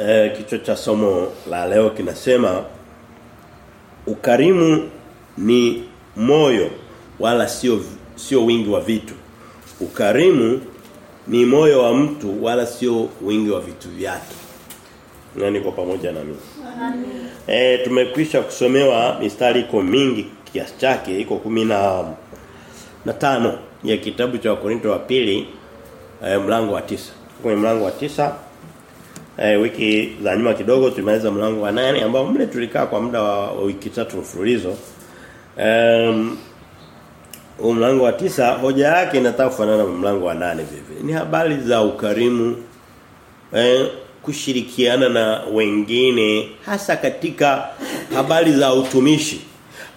eh, kichwa cha somo la leo kinasema ukarimu ni moyo wala sio sio wingi wa vitu. Ukarimu ni moyo wa mtu wala sio wingi wa vitu vyake. Na niko pamoja na mimi. Eh tumekwisha kusomewa mistari iko mingi kiasi chake iko kumi na na tano ya kitabu cha Wakorinto wa pili eh, mlango wa tisa Kwenye mlango wa tisa eh, wiki za nyuma kidogo tumeweza mlango wa nane ambao mle tulikaa kwa muda wa, wiki tatu mfululizo. Um, mlango wa tisa hoja yake inataka kufanana na mlango wa nane vile Ni habari za ukarimu eh, kushirikiana na wengine hasa katika habari za utumishi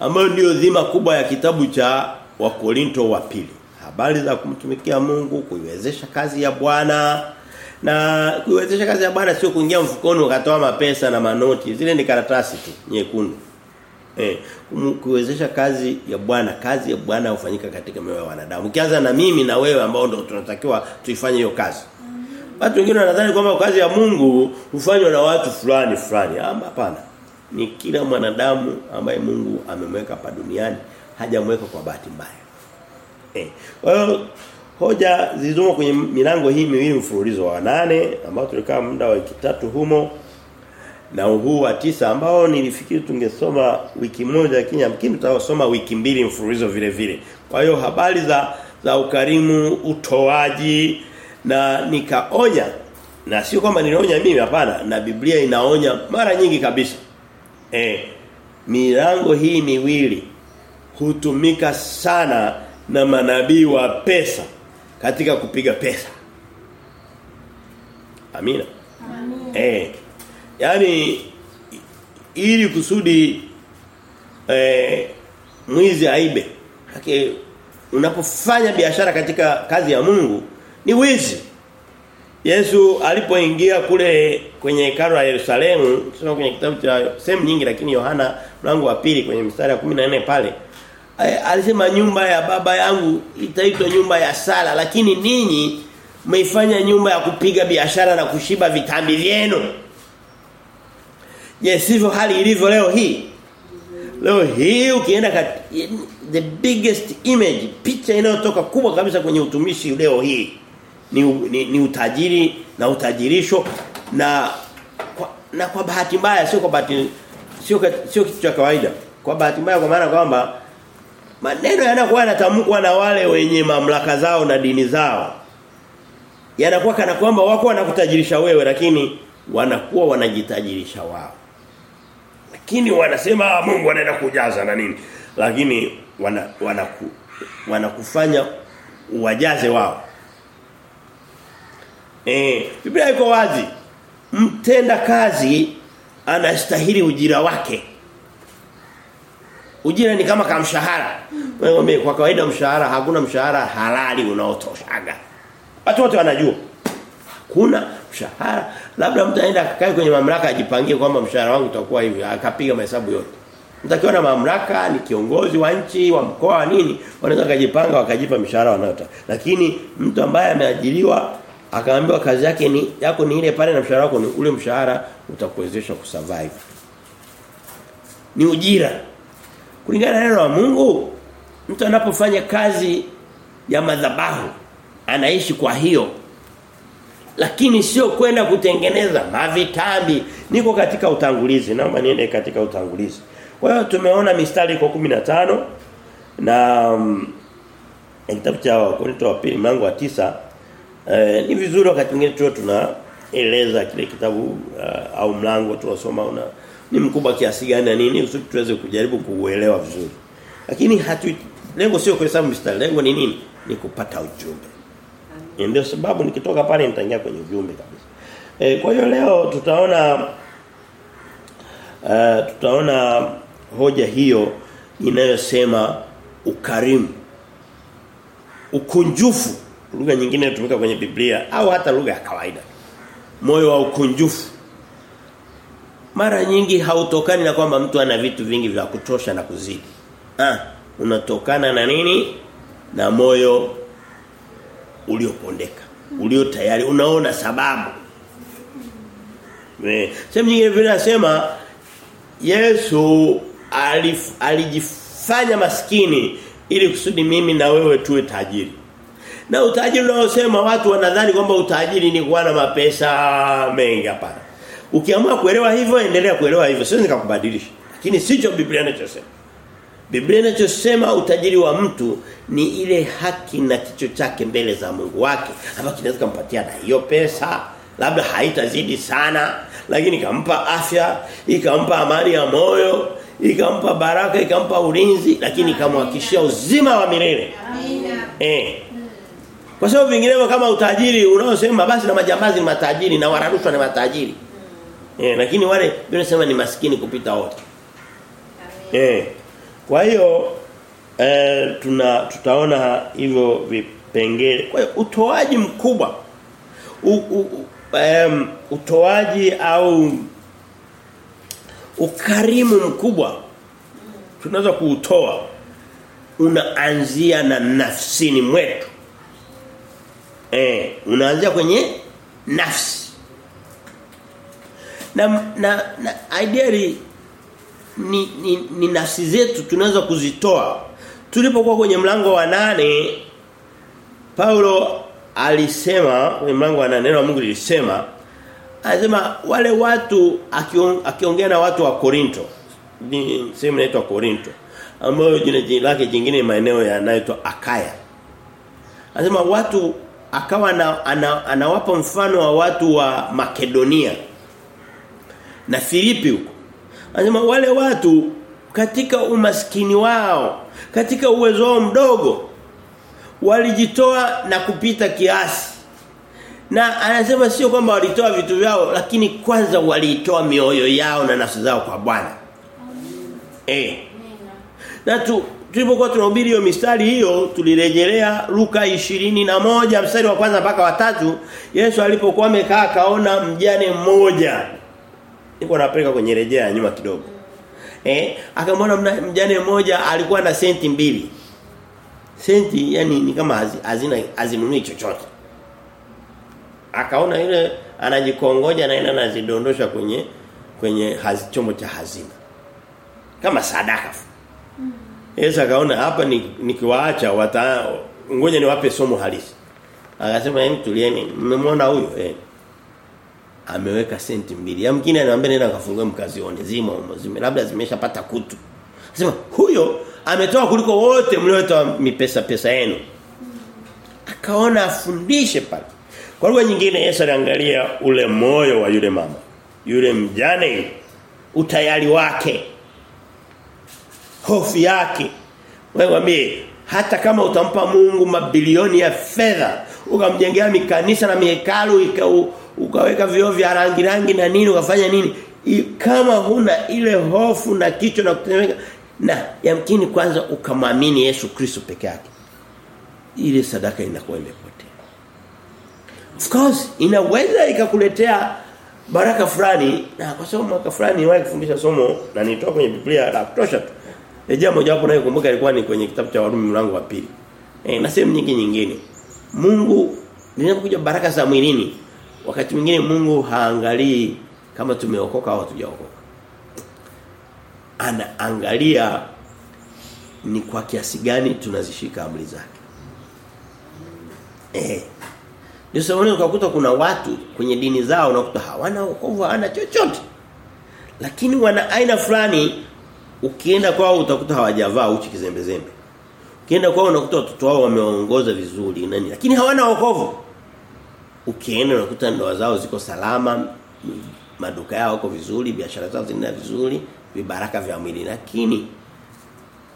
ambayo ndio dhima kubwa ya kitabu cha Wakorinto wa pili. Habari za kumtumikia Mungu, kuiwezesha kazi ya Bwana na kuiwezesha kazi ya Bwana sio kuingia mfukoni ukatoa mapesa na manoti. Zile ni karatasi tu nyekundu. Eh, kuwezesha kazi ya Bwana, kazi ya Bwana hufanyika katika mioyo ya wanadamu. Ukianza na mimi na wewe ambao ndio tunatakiwa tuifanye hiyo kazi. Watu wengine wanadhani kwamba kazi ya Mungu hufanywa na watu fulani fulani. Hapana. Ni kila mwanadamu ambaye Mungu amemweka hapa duniani, hajamweka kwa bahati mbaya. Eh. Hiyo hoja zilizomo kwenye milango hii miwili mfululizo wa nane ambao tulikaa muda wa wiki tatu humo na huu wa tisa ambao nilifikiri tungesoma wiki moja lakini yamkini tutasoma wiki mbili mfululizo vile vile. Kwa hiyo habari za za ukarimu, utoaji na nikaonya na sio kwamba nilionya mimi hapana na Biblia inaonya mara nyingi kabisa. Eh milango hii miwili hutumika sana na manabii wa pesa katika kupiga pesa. Amina. Amina. Eh Yaani ili kusudi eh mwizi aibe. Haki unapofanya biashara katika kazi ya Mungu ni wizi. Yesu alipoingia kule kwenye hekalu la Yerusalemu, tunasoma kwenye kitabu cha sehemu nyingi lakini Yohana mlango wa pili kwenye mstari wa 14 pale alisema nyumba ya baba yangu itaitwa nyumba ya sala lakini ninyi mmeifanya nyumba ya kupiga biashara na kushiba vitambi vyenu. Je, sivyo hali ilivyo leo hii? Leo hii ukienda kat, the biggest image picha inayotoka kubwa kabisa kwenye utumishi leo hii ni, ni, ni utajiri na utajirisho na kwa, na kwa bahati mbaya sio kwa bahati sio sio kitu cha kawaida. Kwa bahati mbaya kwa maana kwamba maneno yanakuwa yanatamkwa na wale wenye mamlaka zao na dini zao. Yanakuwa kana kwamba wako wanakutajirisha wewe lakini wanakuwa wanajitajirisha wao. Lakini wanasema Mungu anaenda kujaza na nini? Lakini wana wanaku, wanakufanya uwajaze wao. Eh, Biblia iko wazi. Mtenda kazi anastahili ujira wake. Ujira ni kama kama mshahara. Wewe kwa kawaida mshahara hakuna mshahara halali unaotoshaga. Watu wote wanajua. Hakuna mshahara. Labda mtu aenda akakae kwenye mamlaka ajipangie kwamba mshahara wangu utakuwa hivi, akapiga mahesabu yote. Mtakiwa na mamlaka, ni kiongozi wa nchi, wa mkoa wa nini, wanaweza kujipanga wakajipa mshahara wanayotaka. Lakini mtu ambaye ameajiriwa akaambiwa kazi yake ni yako ni ile pale na mshahara wako ni ule mshahara utakuwezesha kusurvive. Ni ujira. Kulingana na neno la Mungu, mtu anapofanya kazi ya madhabahu anaishi kwa hiyo. Lakini sio kwenda kutengeneza mavitambi niko katika utangulizi naomba niende katika utangulizi. Kwa hiyo tumeona mistari kwa 15 na um, kitabu cha Korinto wa pili mlango wa tisa eh, ni vizuri wakati mwingine tu tunaeleza kile kitabu uh, au mlango tuwasoma una ni mkubwa kiasi gani na nini usudi tuweze kujaribu kuuelewa vizuri lakini hatu lengo sio kuhesabu mistari lengo ni nini ni kupata ujumbe ndio sababu nikitoka pale nitaingia kwenye ujumbe kabisa. E, kwa hiyo leo tutaona uh, tutaona hoja hiyo inayosema ukarimu. Ukunjufu lugha nyingine inatumika kwenye Biblia au hata lugha ya kawaida. Moyo wa ukunjufu. Mara nyingi hautokani na kwamba mtu ana vitu vingi vya kutosha na kuzidi. Ah, unatokana na nini? Na moyo uliopondeka ulio tayari unaona sababu Eh, sehemu nyingine vile nasema Yesu alif, alijifanya maskini ili kusudi mimi na wewe tuwe tajiri. Na utajiri unaosema watu wanadhani kwamba utajiri ni kuwa na mapesa mengi hapana. Ukiamua kuelewa hivyo endelea kuelewa hivyo. Siwezi nikakubadilisha. Lakini sicho Biblia inachosema. Biblia inachosema utajiri wa mtu ni ile haki na kicho chake mbele za Mungu wake. Hapa kinaweza kumpatia na hiyo pesa, labda haitazidi sana, lakini kampa afya, ikampa amani ya moyo, ikampa baraka, ikampa ulinzi, lakini ikamhakishia uzima wa milele. Amina. Eh. Kwa sababu vinginevyo kama utajiri unaosema basi na majambazi ni matajiri na wararushwa ni matajiri. Eh, lakini wale wanasema ni maskini kupita wote. Eh. Kwa hiyo eh, tuna tutaona hivyo vipengele. Kwa hiyo utoaji mkubwa u, u, u, um, utoaji au ukarimu mkubwa tunaweza kuutoa unaanzia na nafsini mwetu. Eh, unaanzia kwenye nafsi. Na na, na ideally ni, ni, ni nafsi zetu tunaweza kuzitoa. Tulipokuwa kwenye mlango wa nane Paulo alisema kwenye mlango wa nane neno la Mungu lilisema anasema wale watu akion, akiongea na watu wa Korinto ni sehemu inaitwa Korinto ambayo jina lake jingine maeneo yanayoitwa Akaya. Anasema watu akawa na, ana, anawapa mfano wa watu wa Makedonia na Filipi huko. Anasema wale watu katika umaskini wao, katika uwezo wao mdogo walijitoa na kupita kiasi. Na anasema sio kwamba walitoa vitu vyao lakini kwanza waliitoa mioyo yao na nafsi zao kwa Bwana. Eh. Na tu tulipokuwa tunahubiri hiyo mistari hiyo tulirejelea Luka ishirini na moja mstari wa kwanza mpaka wa tatu Yesu alipokuwa amekaa kaona mjane mmoja niko napeleka kwenye rejea ya nyuma kidogo. Eh akamwona mjane mmoja alikuwa na senti mbili. Senti yani ni kama hazina hazinunui chochote. Akaona yule anajikongoja na ina anazidondosha kwenye kwenye hazi, chombo cha hazina. Kama sadaka Yesu akaona hapa nikiwaacha ni wata ngoja niwape somo halisi. Akasema hem tulieni. Mmemwona huyo? Eh. Ameweka senti mbili. Yamkini anaambia nenda kafungue mkazione zima zime labda zimeshapata kutu. Anasema huyo ametoa kuliko wote mliotoa mipesa pesa yenu. Akaona afundishe pale. Kwa lugha nyingine Yesu aliangalia ule moyo wa yule mama. Yule mjane utayari wake hofu yake. Wewe mwambie hata kama utampa Mungu mabilioni ya fedha, ukamjengea mikanisa na mihekalu ukaweka vioo vya rangi rangi na nini ukafanya nini? Kama huna ile hofu na kichwa na kutemeka na yamkini kwanza ukamwamini Yesu Kristo peke yake. Ile sadaka inakuwa imepotea. Of course inaweza ikakuletea baraka fulani na kwa sababu mwaka fulani niwahi kufundisha somo na nitoa kwenye Biblia la kutosha tu. Rejea moja wapo nayo kumbuka ilikuwa ni kwenye kitabu cha Warumi mlango wa pili. Eh na sehemu nyingi nyingine. Mungu ninapokuja baraka za mwilini wakati mwingine Mungu haangalii kama tumeokoka au hatujaokoka. Anaangalia ni kwa kiasi gani tunazishika amri zake. Eh. Ndio ukakuta kuna watu kwenye dini zao unakuta hawana wokovu, hawana chochote. Lakini wana aina fulani ukienda kwao utakuta hawajavaa uchi kizembezembe. Ukienda kwao unakuta watoto wao wameongoza vizuri nani lakini hawana wokovu. Ukienda unakuta ndoa zao ziko salama, maduka yao yako vizuri, biashara zao zinaenda vizuri, vibaraka vya mwili lakini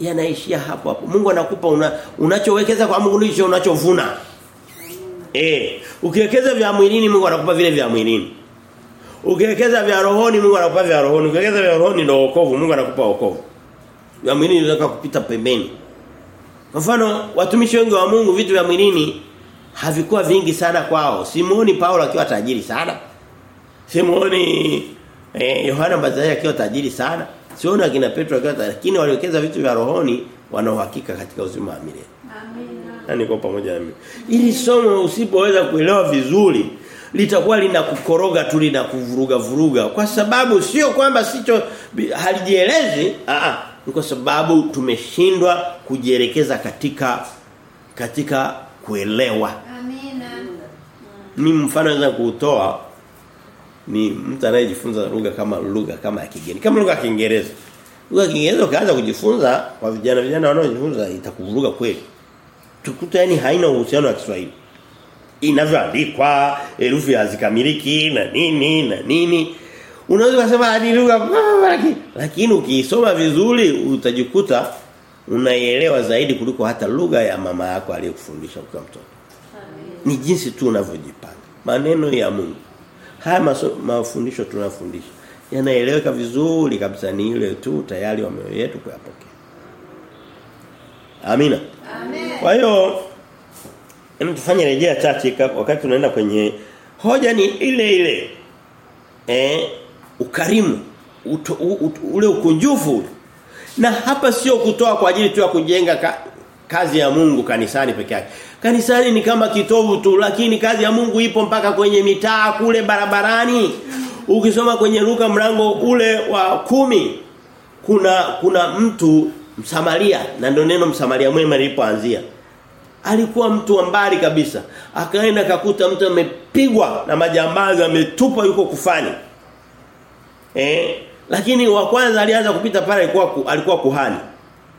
yanaishia hapo hapo. Mungu anakupa una, unachowekeza kwa Mungu ndicho unachovuna. Eh, ukiwekeza vya mwilini Mungu anakupa vile vya mwilini. Ukiwekeza vya rohoni Mungu anakupa vya rohoni. Ukiwekeza vya rohoni ndio wokovu, Mungu anakupa wokovu. Vya mwilini unataka kupita pembeni. Kwa mfano watumishi wengi wa Mungu vitu vya mwilini havikuwa vingi sana kwao. Simuoni Paulo akiwa tajiri sana. Simuoni eh, Yohana Mbatizaji akiwa tajiri sana. Sioni akina Petro akiwa tajiri, lakini waliwekeza vitu vya rohoni wana uhakika katika uzima wa milele. Amina. Na niko pamoja na mimi. Ili somo usipoweza kuelewa vizuri litakuwa linakukoroga tu linakuvuruga vuruga kwa sababu sio kwamba sicho halijielezi a a ni kwa sababu tumeshindwa kujielekeza katika katika kuelewa. Amina. mimi mfano naweza kuutoa ni mtu anayejifunza lugha kama lugha kama ya kigeni kama lugha ya Kiingereza. Lugha ya Kiingereza ukaanza kujifunza kwa vijana vijana wanaojifunza itakuvuruga kweli. Tukuta yani haina uhusiano wa Kiswahili. Inavyoandikwa herufi hazikamiliki na nini na nini. Unaweza kusema hadi lugha lakini ukiisoma vizuri utajikuta unaielewa zaidi kuliko hata lugha ya mama yako aliyekufundisha ukiwa mtoto. Ni jinsi tu unavyojipanga. Maneno ya Mungu. Haya maso, mafundisho tunafundisha yanaeleweka vizuri kabisa ni ile tu tayari wameo mioyo yetu kuyapokea. Amina? Amen. kwa hiyo Hebu tufanye rejea chache wakati tunaenda kwenye hoja ni ile ile. Eh ukarimu uto, u, ule ukunjufu na hapa sio kutoa kwa ajili tu ya kujenga ka, kazi ya Mungu kanisani peke yake. Kanisani ni kama kitovu tu lakini kazi ya Mungu ipo mpaka kwenye mitaa kule barabarani. Ukisoma kwenye Luka mlango ule wa kumi kuna kuna mtu Msamaria na ndio neno Msamaria mwema lilipoanzia alikuwa mtu wa mbali kabisa akaenda akakuta mtu amepigwa na majambazi ametupwa yuko kufani. eh lakini wa kwanza alianza kupita pale alikuwa ku, alikuwa kuhani.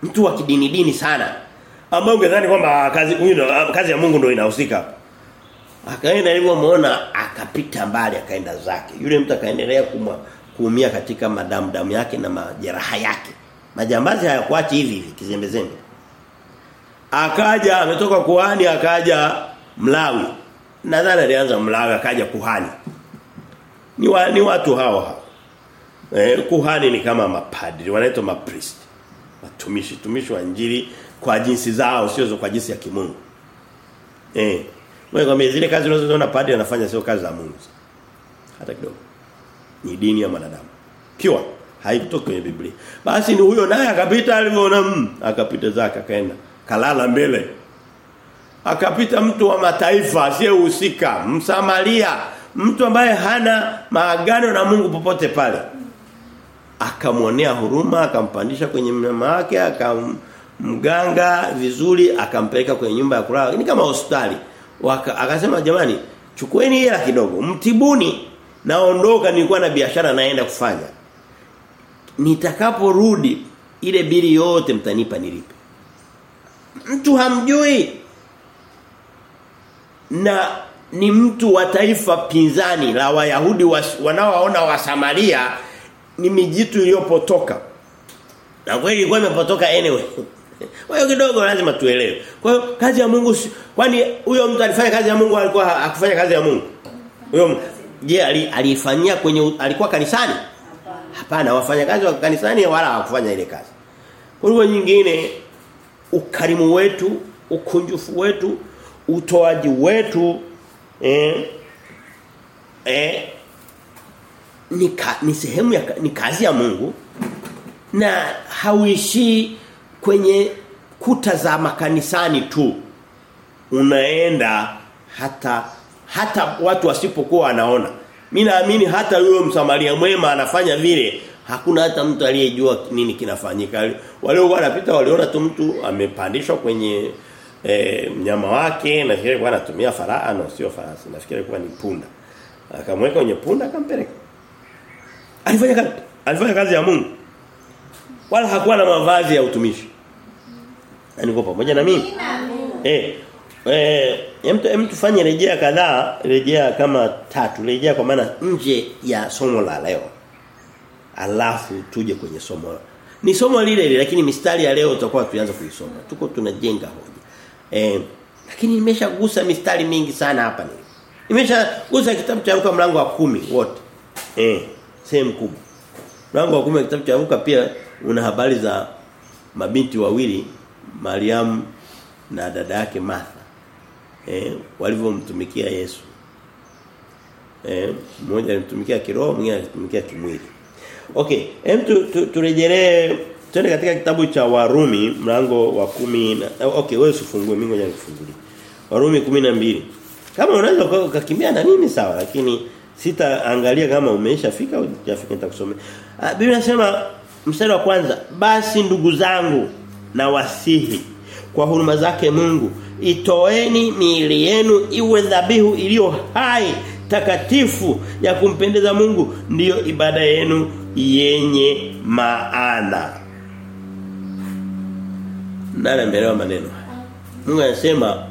Mtu wa kidini dini sana. Ambaye ungedhani kwamba kazi huyu kazi ya Mungu ndio inahusika. Akaenda alivyomuona akapita mbali akaenda zake. Yule mtu akaendelea kumwa kuumia katika madamu damu yake na majeraha yake. Majambazi hayakuachi hivi hivi kizembezembe. Akaja ametoka kuhani akaja mlawi. Nadhani alianza mlawi akaja kuhani. Ni, wa, ni watu hao hao eh, kuhani ni kama mapadri wanaitwa mapriest. Watumishi tumishi wa injili kwa jinsi zao sio kwa jinsi ya kimungu. Eh wewe kwa zile kazi unazoziona padri anafanya sio kazi za Mungu. Hata kidogo. Ni dini ya mwanadamu. Pure haikutoka kwenye Biblia. Basi ni huyo naye akapita alivyoona mm, akapita zake akaenda kalala mbele. Akapita mtu wa mataifa asiyehusika msamaria mtu ambaye hana maagano na Mungu popote pale akamwonea huruma akampandisha kwenye mnyama wake akamganga vizuri akampeleka kwenye nyumba ya kulala. Ni kama hospitali. Akasema jamani chukueni hela kidogo mtibuni. Naondoka nilikuwa na biashara naenda kufanya. Nitakaporudi ile bili yote mtanipa nilipe. Mtu hamjui. Na ni mtu wa taifa pinzani la Wayahudi wanaowaona wa Samaria ni mijitu iliyopotoka. Na kweli ilikuwa imepotoka anyway. Kwa hiyo kidogo lazima tuelewe. Kwa hiyo kazi ya Mungu kwani huyo mtu alifanya kazi ya Mungu alikuwa hakufanya kazi ya Mungu? Huyo je alifanyia kwenye alikuwa kanisani? Hapana, wafanyakazi wa kanisani wala hawakufanya ile kazi. Kwa hiyo nyingine ukarimu wetu, ukunjufu wetu, utoaji wetu eh, eh, ni, ka, ni sehemu ya ni kazi ya Mungu na hauishi kwenye kuta za makanisani tu. Unaenda hata hata watu wasipokuwa wanaona. Mimi naamini hata yule msamaria mwema anafanya vile hakuna hata mtu aliyejua nini kinafanyika. Wale wanapita waliona tu mtu amepandishwa kwenye e, mnyama wake na kile kwa anatumia faraa no sio farasi nafikiri kwa ni punda. Akamweka kwenye punda akampeleka alifanya kazi. Alifanya kazi ya Mungu. Wala hakuwa na mavazi ya utumishi. Na niko pamoja na mimi. Eh eh hem tufanye rejea kadhaa rejea kama tatu rejea kwa maana nje ya somo la leo. Alafu tuje kwenye somo. Ni somo lile lile lakini mistari ya leo tutakuwa tuanze kuisoma. Tuko tunajenga hoja. Eh lakini nimeshagusa mistari mingi sana hapa. Ni nimeshagusa kitabu cha Luka mlango wa kumi wote. Eh sehemu kubwa. Mlango wa kumi wa kitabu cha Luka pia una habari za mabinti wawili Mariam na dada yake Martha eh walivyomtumikia Yesu. Eh mmoja alimtumikia kiroho mwingine alimtumikia kimwili. Okay hem tu, tu, turejelee twende katika kitabu cha Warumi mlango wa kumi na okay wewe usifungue mimi ngoja nikufungulie. Warumi 12 Kama unaweza ukakimbia na mimi sawa lakini sitaangalia kama umeshafika au hujafika nitakusomea. Ah, Biblia inasema mstari wa kwanza basi ndugu zangu na wasihi kwa huruma zake Mungu itoeni miili yenu iwe dhabihu iliyo hai takatifu ya kumpendeza Mungu ndiyo ibada yenu yenye maana. Nani ameelewa maneno? Mungu anasema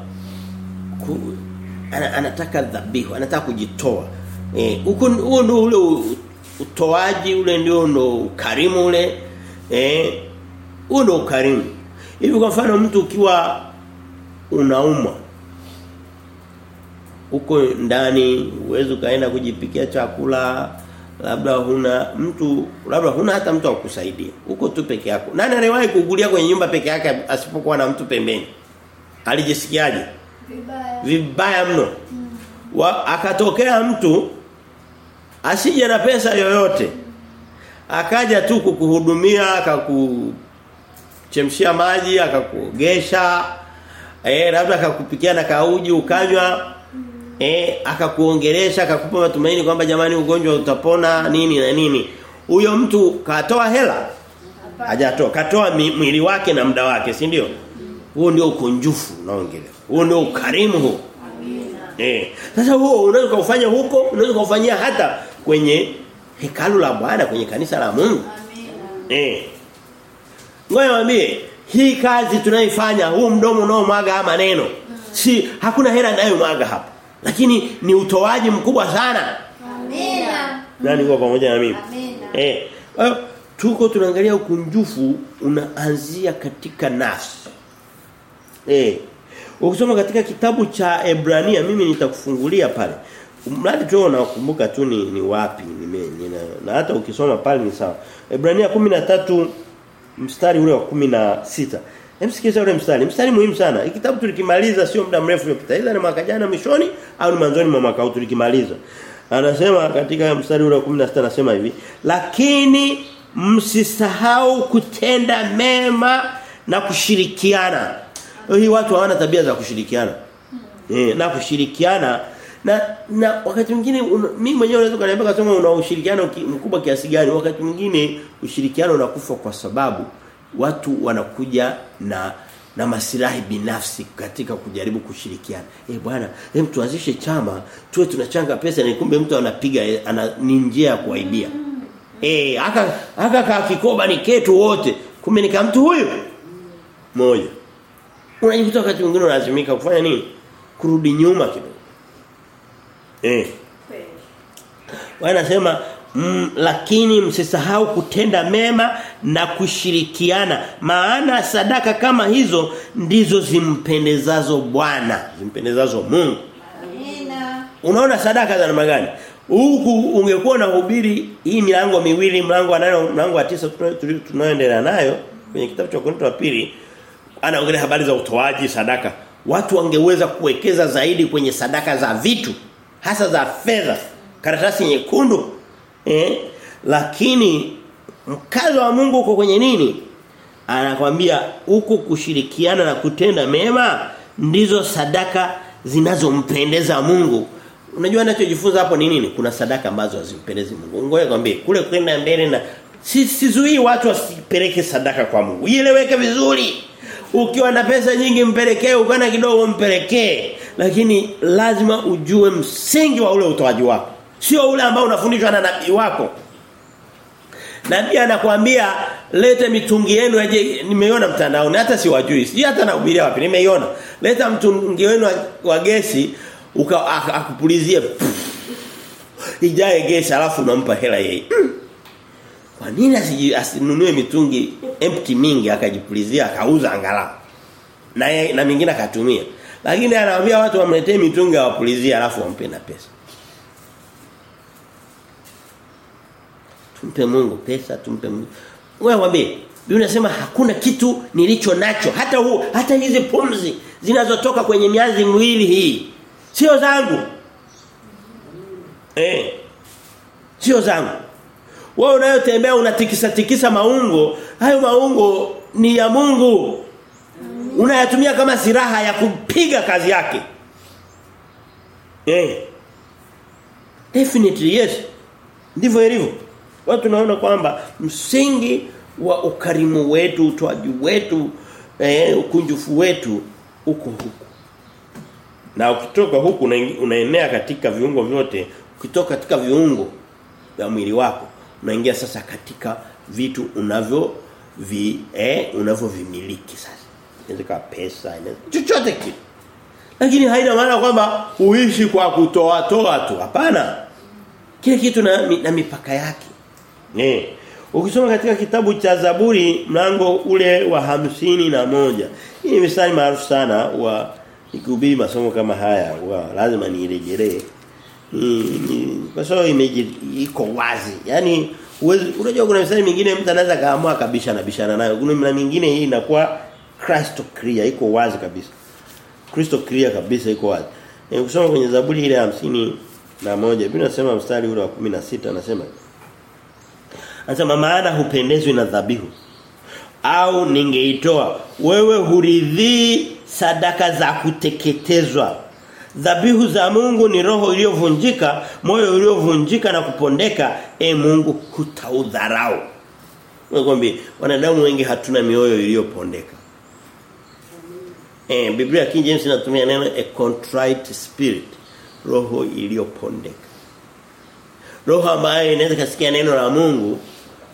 anataka dhabihu, anataka kujitoa. Eh, uko huo ndio ule utoaji ule ndio ndo ukarimu ule. Eh, huo ndio ukarimu. Hivi kwa mfano mtu ukiwa unauma uko ndani uwezo kaenda kujipikia chakula labda huna mtu labda huna hata mtu akukusaidia uko tu peke yako nani aliwahi kugulia kwenye nyumba peke yake asipokuwa na mtu pembeni alijisikiaje Vibaya. vibaya mno Wa, akatokea mtu asije na pesa yoyote. Akaja tu kukuhudumia akakuchemshia maji akakuogesha eh labda akakupikia na kauji ukanywa eh akakuongelesha akakupa matumaini kwamba jamani ugonjwa utapona nini na nini. Huyo mtu katoa hela? Hajatoa. Katoa mwili wake na muda wake si ndio? Huo ndio ukunjufu unaongelea huo ndio ukarimu huo eh. Sasa huo unaweza kufanya huko unaweza kufanyia hata kwenye hekalu la Bwana kwenye kanisa la Mungu eh ngoja niwaambie hii kazi tunaifanya huu mdomo unaomwaga maneno si hakuna hela inayomwaga hapa lakini ni utoaji mkubwa sana Amina. nani kwa pamoja na mimi Amina. Eh, tuko tunaangalia ukunjufu unaanzia katika nafsi. Eh. Ukisoma katika kitabu cha Ebrania mimi nitakufungulia pale. Mradi tu unakumbuka tu ni, ni wapi nime nina, na hata ukisoma pale ni sawa. Ebrania 13 mstari ule wa 16. Hem sikiza ule mstari. Mstari muhimu sana. Kitabu tulikimaliza sio muda mrefu uliopita. Ila ni mwaka jana mwishoni au ni mwanzoni mwa mwaka huu tulikimaliza. Anasema katika mstari ule wa 16 anasema hivi, lakini msisahau kutenda mema na kushirikiana. Hii watu hawana tabia za kushirikiana. Eh, na kushirikiana na na wakati mwingine mimi mwenyewe unaweza kuniambia kasema una ushirikiano mkubwa kiasi gani wakati mwingine ushirikiano unakufa kwa sababu watu wanakuja na na masilahi binafsi katika kujaribu kushirikiana. Eh bwana, hem tuanzishe chama, tuwe tunachanga pesa na kumbe mtu anapiga ana ni njia ya kuaibia. Eh aka aka ka kikoba ni ketu wote. Kumbe ni kama mtu huyu. Moja. Unajikuta wakati mwingine unalazimika kufanya nini? Kurudi nyuma kidogo. Eh. Wanasema mm, lakini msisahau kutenda mema na kushirikiana maana sadaka kama hizo ndizo zimpendezazo Bwana, zimpendezazo Mungu. Amina. Unaona sadaka za namna gani? Huku ungekuwa unahubiri hii milango miwili, mlango wa 8 mlango wa tisa tuna- tuli- tunaoendelea nayo kwenye kitabu cha Korinto wa pili anaongelea habari za utoaji sadaka. Watu wangeweza kuwekeza zaidi kwenye sadaka za vitu, hasa za fedha, karatasi nyekundu. Eh? Lakini mkazo wa Mungu uko kwenye nini? Anakwambia huko kushirikiana na kutenda mema ndizo sadaka zinazompendeza Mungu. Unajua anachojifunza hapo ni nini? Kuna sadaka ambazo hazimpendezi Mungu. Ngoja kwambie kule kwenda mbele na si sizuii watu wasipeleke sadaka kwa Mungu. Ieleweke vizuri. Ukiwa na pesa nyingi mpelekee, ukiwa na kidogo mpelekee. Lakini lazima ujue msingi wa ule utoaji wako. Sio ule ambao unafundishwa na nabii wako. Nabii anakuambia lete mitungi yenu aje nimeiona mtandaoni hata siwajui. Sijui hata nahubiria wapi nimeiona. Leta mtungi wenu wa, wa gesi uka akupulizie. Ijae gesi alafu unampa hela yeye. Mm. Kwa nini asinunue mitungi empty mingi akajipulizia akauza angalau. Na na mingine akatumia. Lakini anawaambia watu wamletee mitungi awapulizie alafu wampe na pesa. Tumpe Mungu pesa, tumpe Mungu. Wewe mwambie, Biblia inasema hakuna kitu nilicho nacho hata huu hata hizi pumzi zinazotoka kwenye mianzi miwili hii sio zangu. Eh. Sio zangu. Wewe unayotembea unatikisa tikisa maungo, hayo maungo ni ya Mungu. Unayatumia kama silaha ya kupiga kazi yake. Eh. Definitely yes. Ndivyo ilivyo. Watu tunaona kwamba msingi wa ukarimu wetu, utoaji wetu, eh, ukunjufu wetu uko huku. Na ukitoka huku unaenea katika viungo vyote, ukitoka katika viungo vya mwili wako, unaingia sasa katika vitu unavyo vi eh unavyovimiliki sasa. Inaweza pesa, inaweza chochote kile. Lakini haina maana kwamba uishi kwa kutoa toa tu. Hapana. Kile kitu na, na mipaka yake. Eh. Ukisoma katika kitabu cha Zaburi mlango ule wa hamsini na moja Hii ni mstari maarufu sana wa nikihubiri masomo kama haya wa lazima nirejelee. Kwa sababu iko wazi. Yaani unajua kuna misali mingine mtu anaweza kaamua kabisa na bishana nayo. Kuna mingine hii inakuwa crystal clear iko wazi kabisa. Crystal clear kabisa iko wazi. E, kusoma kwenye Zaburi ile hamsini na moja Biblia inasema mstari ule wa 16 anasema Anasema maana hupendezwi na dhabihu au ningeitoa wewe huridhii sadaka za kuteketezwa dhabihu za Mungu ni roho iliyovunjika moyo uliovunjika na kupondeka. E Mungu hutaudharau. Mwekombi, wanadamu wengi hatuna mioyo iliyopondeka. Eh Biblia King James inatumia neno a contrite spirit roho iliyopondeka. Roho ambayo inaweza kasikia neno la Mungu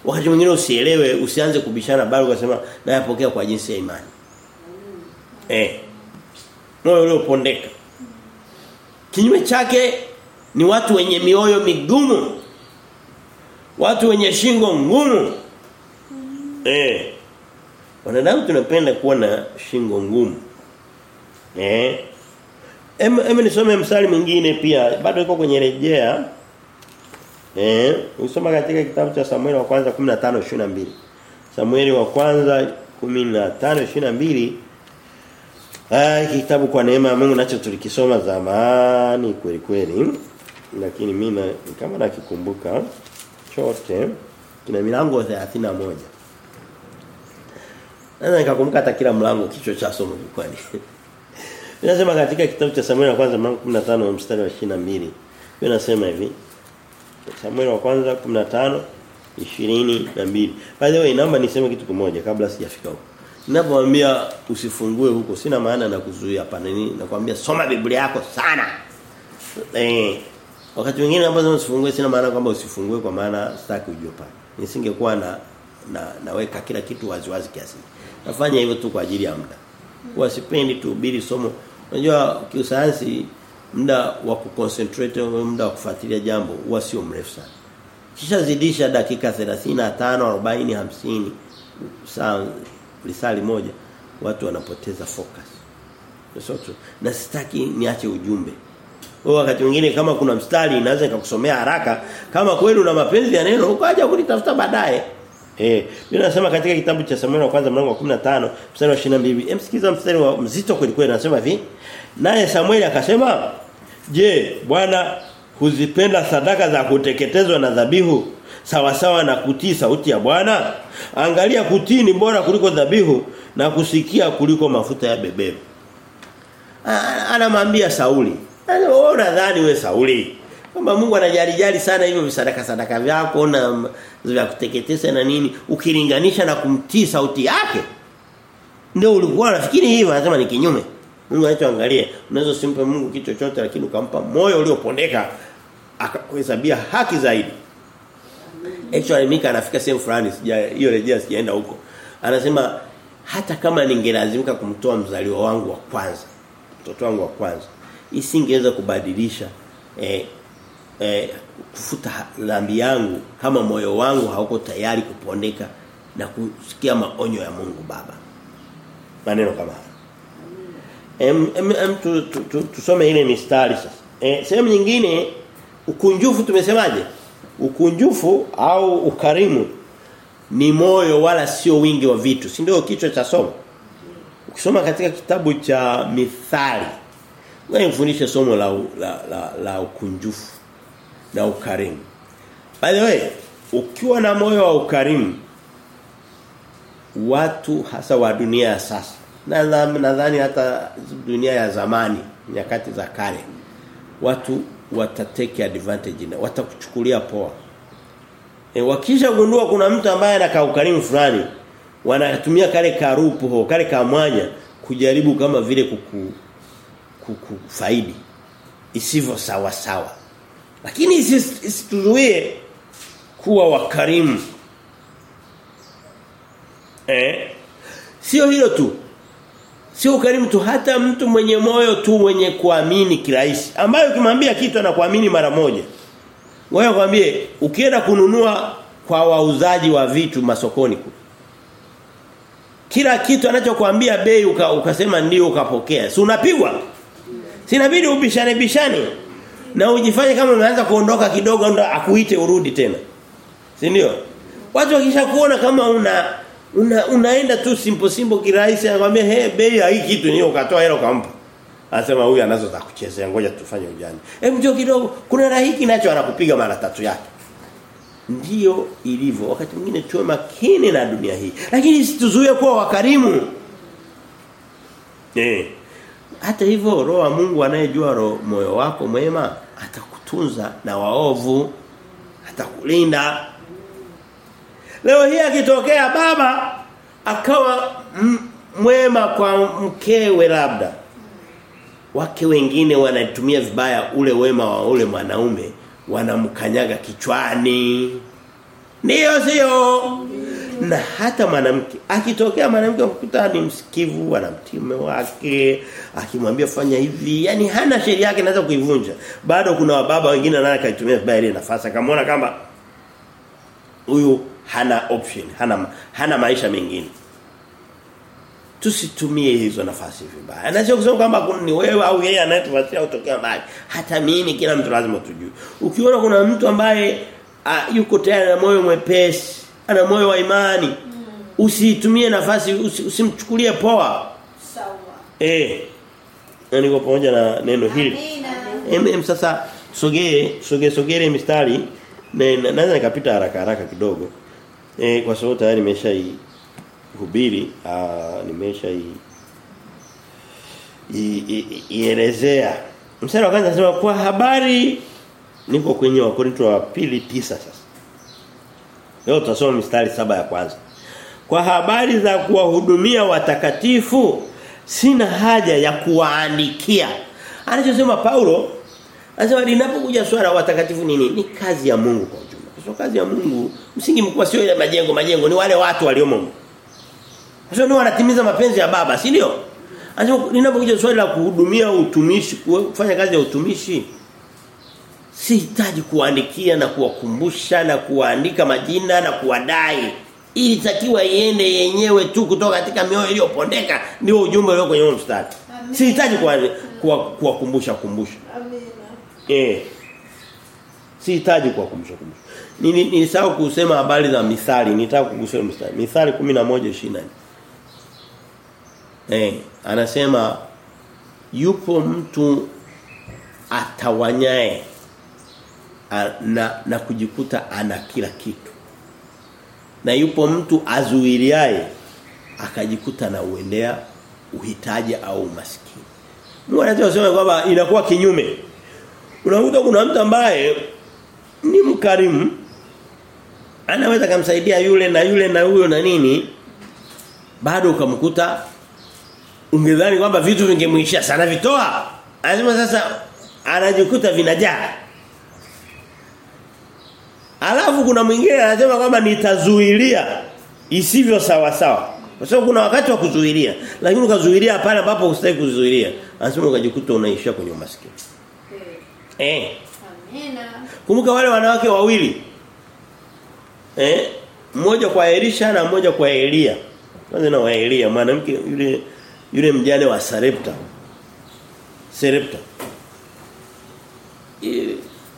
wakati mwingine usielewe usianze kubishana bali ukasema nayapokea kwa jinsi ya imani. Eh moyo uliopondeka kinyume chake ni watu wenye mioyo migumu watu wenye shingo ngumu. Eh. Wanadamu tunapenda kuwa na shingo ngumu. Eh. Em, em nisome msali mwingine pia bado iko kwenye rejea. Eh, usoma katika kitabu cha Samueli wa kwanza 15:22. Samueli wa kwanza 15:22. Ah, kitabu kwa neema ya Mungu nacho tulikisoma zamani kweli kweli. Lakini mimi kama nakikumbuka chote kina milango 31. Naweza nikakumbuka hata kila mlango kichwa cha somo kwani. Inasema katika kitabu cha Samuel wa kwanza mlango 15 mstari wa 22. Inasema hivi Samuel wa kwanza 15 22. By the way naomba niseme kitu kimoja kabla sijafika huko. Ninapowaambia usifungue huko sina maana na kuzuia hapana nini nakwambia soma Biblia yako sana. Eh wakati mwingine ambapo usifungue sina maana kwamba usifungue kwa maana sitaki ujue pale. Nisingekuwa na, na naweka kila kitu wazi wazi kiasi. Nafanya hivyo tu kwa ajili ya muda. Huwa sipendi tuhubiri somo. Unajua kiusayansi muda wa kuconcentrate muda wa kufuatilia jambo huwa sio mrefu sana. Kisha zidisha dakika 35, 40, 50 saa lisali moja watu wanapoteza focus. Soto. Na sitaki niache ujumbe. Kwa wakati mwingine kama kuna mstari naweza nikakusomea haraka kama kweli una mapenzi ya neno ukaja kunitafuta baadaye. Eh, Biblia inasema katika kitabu cha Samuel wa kwanza mlango wa 15 mstari wa 22. Emsikiza mstari wa mzito kweli kweli anasema hivi. Naye Samuel akasema, "Je, Bwana huzipenda sadaka za kuteketezwa na dhabihu sawa sawa na kutii sauti ya Bwana? Angalia kutii ni bora kuliko dhabihu na kusikia kuliko mafuta ya beberu." Anamwambia Sauli, "Wewe unadhani wewe Sauli kwamba Mungu anajalijali sana hivyo visadaka sadaka vyako na vya kuteketeza na nini ukilinganisha na kumtii sauti yake?" Ndio ulikuwa unafikiri hivyo anasema ni kinyume. Mungu anachoangalia unaweza simpe Mungu kitu chochote lakini ukampa moyo uliopondeka akakuhesabia haki zaidi. Actually Mika anafika sehemu fulani sija hiyo rejea sijaenda huko. Anasema hata kama ningelazimika kumtoa mzaliwa wangu wa kwanza, mtoto wangu wa kwanza, isingeweza kubadilisha eh, eh, kufuta dhambi yangu kama moyo wangu hauko tayari kupondeka na kusikia maonyo ya Mungu Baba. Maneno kama haya. Em, em, tu, tu, tu, ile mistari sasa. Eh, sehemu nyingine ukunjufu tumesemaje? Ukunjufu au ukarimu ni moyo wala sio wingi wa vitu. Si ndio kichwa cha somo? Ukisoma katika kitabu cha Mithali, wewe somo la, la, la, la ukunjufu na ukarimu. By the way, ukiwa na moyo wa ukarimu watu hasa wa dunia ya sasa nadhani hata dunia ya zamani nyakati za kale watu watatake advantage na watakuchukulia poa. E, wakisha gundua kuna mtu ambaye anakaa ukarimu fulani wanatumia kale karupu ho kale kamwanya kujaribu kama vile kuku kukufaidi isivyo sawa sawa. Lakini isituzuie kuwa wakarimu. Eh? Sio hilo tu. Sio ukarimu tu hata mtu mwenye moyo tu mwenye kuamini kirahisi ambayo ukimwambia kitu anakuamini mara moja. Ngoja kwambie ukienda kununua kwa wauzaji wa vitu masokoni kila kitu anachokuambia bei uka, ukasema ndio ukapokea. Si unapigwa? Si inabidi ubishane bishane. Na ujifanye kama umeanza kuondoka kidogo ndo akuite urudi tena. Si ndio? Watu wakishakuona kama una una unaenda tu simple simple kirahisi anakuambia he bei hii kitu ni ukatoa hela ukampa. Anasema huyu anazo za kuchezea ngoja tufanye ujani. Hem njoo kidogo kuna rahiki nacho anakupiga mara tatu yake. Ndiyo ilivyo wakati mwingine tuwe makini na dunia hii. Lakini situzuie kuwa wakarimu. Eh. Hata hivyo roho wa Mungu anayejua roho moyo wako mwema atakutunza na waovu. Atakulinda. Leo hii akitokea baba akawa mwema kwa mkewe labda. Wake wengine wanatumia vibaya ule wema wa ule mwanaume wanamkanyaga kichwani. Ndio sio? Na hata mwanamke akitokea mwanamke akukuta ni msikivu ana mume wake akimwambia fanya hivi yani hana sheria yake anaweza kuivunja bado kuna wababa wengine wanaona kaitumia vibaya ile nafasi akamwona kama huyu hana option hana hana maisha mengine. Tusitumie hizo nafasi vibaya. Na sio kusema kwamba ni wewe au yeye anayetupatia utokea mbali. Hata mimi kila mtu lazima tujue. Ukiona kuna mtu ambaye a, yuko tayari na moyo mwepesi ana moyo wa imani mm. usitumie nafasi usi, usimchukulie poa. Sawa. eh na niko pamoja na neno hili. Amina. em sasa sogee sogee sogee mistari na naweza nikapita haraka haraka kidogo eh kwa sababu tayari nimesha hubiri uh, nimesha ielezea. Mstari wa kwanza anasema kwa habari niko kwenye wakorinto wa pili tisa sasa. Leo tutasoma mstari saba ya kwanza. Kwa habari za kuwahudumia watakatifu sina haja ya kuwaandikia. Anachosema Paulo anasema linapokuja swala watakatifu nini? Ni kazi ya Mungu kwa kwa kazi ya Mungu msingi mkubwa sio ile majengo majengo ni wale watu waliomo sio ni wanatimiza mapenzi ya baba si ndio? Anasema ninapokuja swali la kuhudumia utumishi kufanya kazi ya utumishi sihitaji kuandikia na kuwakumbusha na kuandika majina na kuwadai. Ili takiwa iende yenyewe tu kutoka katika mioyo iliyopondeka ndio ujumbe ulio kwenye mstari. Sihitaji kuwakumbusha kumbusha. Amina. eh sihitaji kuwakumbusha kumbusha nilisahau kusema habari za mithali nitaka kugusia mstari mithali 11:24 eh anasema yupo mtu atawanyae na na kujikuta ana kila kitu. Na yupo mtu azuiliaye akajikuta na uendea uhitaji au umaskini Mungu anasema kwamba inakuwa kinyume. Unakuta kuna mtu ambaye ni mkarimu. Anaweza kumsaidia yule na yule na huyo na nini. Bado ukamkuta ungedhani kwamba vitu vingemwishia sana vitoa. Lazima sasa anajikuta vinajaa Alafu kuna mwingine anasema kwamba nitazuilia isivyo sawa sawa. Kwa sababu kuna wakati wa kuzuilia, lakini ukazuilia pale ambapo usitaki kuzuilia, anasema ukajikuta unaishia kwenye umaskini. Eh. Kumbuka wale wanawake wawili. Eh? Mmoja kwa Elisha na mmoja kwa Elia. Kwanza na Elia, mwanamke yule yule mjane wa Sarepta. Sarepta.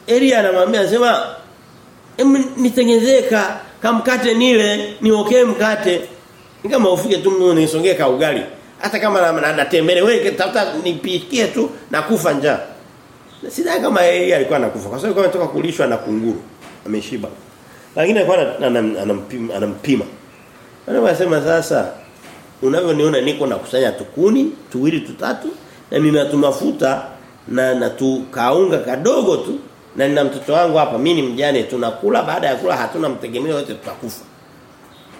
Elia anamwambia sema em nitengezeka kamkate nile niokee mkate ni kama ufike tu nisongee ka ugali hata kama natembele wewe tafuta nipikie tu na kufa njaa sidhani kama yeye alikuwa anakufa kwa sababu ametoka kulishwa na kunguru ameshiba. Lakini alikuwa anampima. Anampima anasema sasa unavyoniona niko nakusanya tukuni tuwili tutatu na ninatumafuta na na tukaunga kadogo tu na nina mtoto wangu hapa mimi ni mjane tunakula baada ya kula hatuna mtegemeo wote tutakufa.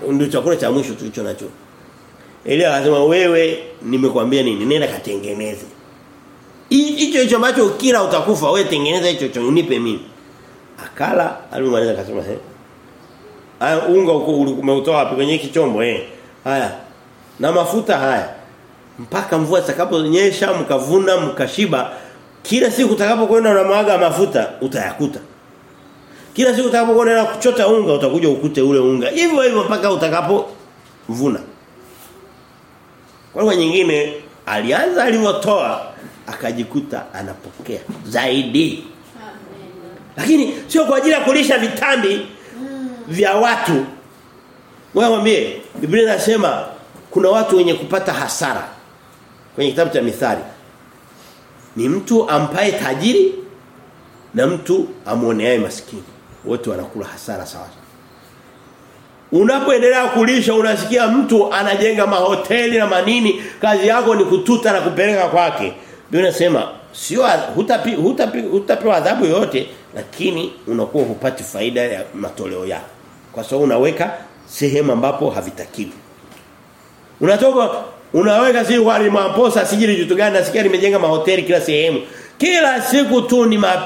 Ndio chakula cha mwisho tulicho nacho. Elia akasema wewe nimekwambia nini? Nenda katengeneze hicho hicho ambacho ukila utakufa wewe tengeneza hicho hicho unipe mimi. Akala alimaliza akasema he Aya unga uko umeutoa wapi? Kwenye kichombo eh. Haya na mafuta haya. Mpaka mvua itakaponyesha mkavuna mkashiba kila siku utakapokwenda na mwaga mafuta utayakuta. Kila siku utakapokwenda kuchota unga utakuja ukute ule unga. Hivyo hivyo mpaka utakapovuna kwa nyingine alianza alivyotoa akajikuta anapokea zaidi. Lakini sio kwa ajili ya kulisha vitambi vya watu. Wewe mwambie Biblia inasema kuna watu wenye kupata hasara kwenye kitabu cha Mithali. Ni mtu ampaye tajiri na mtu amuoneaye maskini. Wote wanakula hasara sawa. Unapoendelea kulisha unasikia mtu anajenga mahoteli na manini. Kazi yako ni kututa na kupeleka kwake Biblia inasema sio hutapi hutapi hutapewa adhabu yoyote lakini unakuwa hupati faida ya matoleo yako. Kwa sababu unaweka sehemu ambapo havitakiwi unatoka unaweka si wali maposa sijili kitu gani nasikia limejenga mahoteli kila sehemu. Kila siku tu ni ma,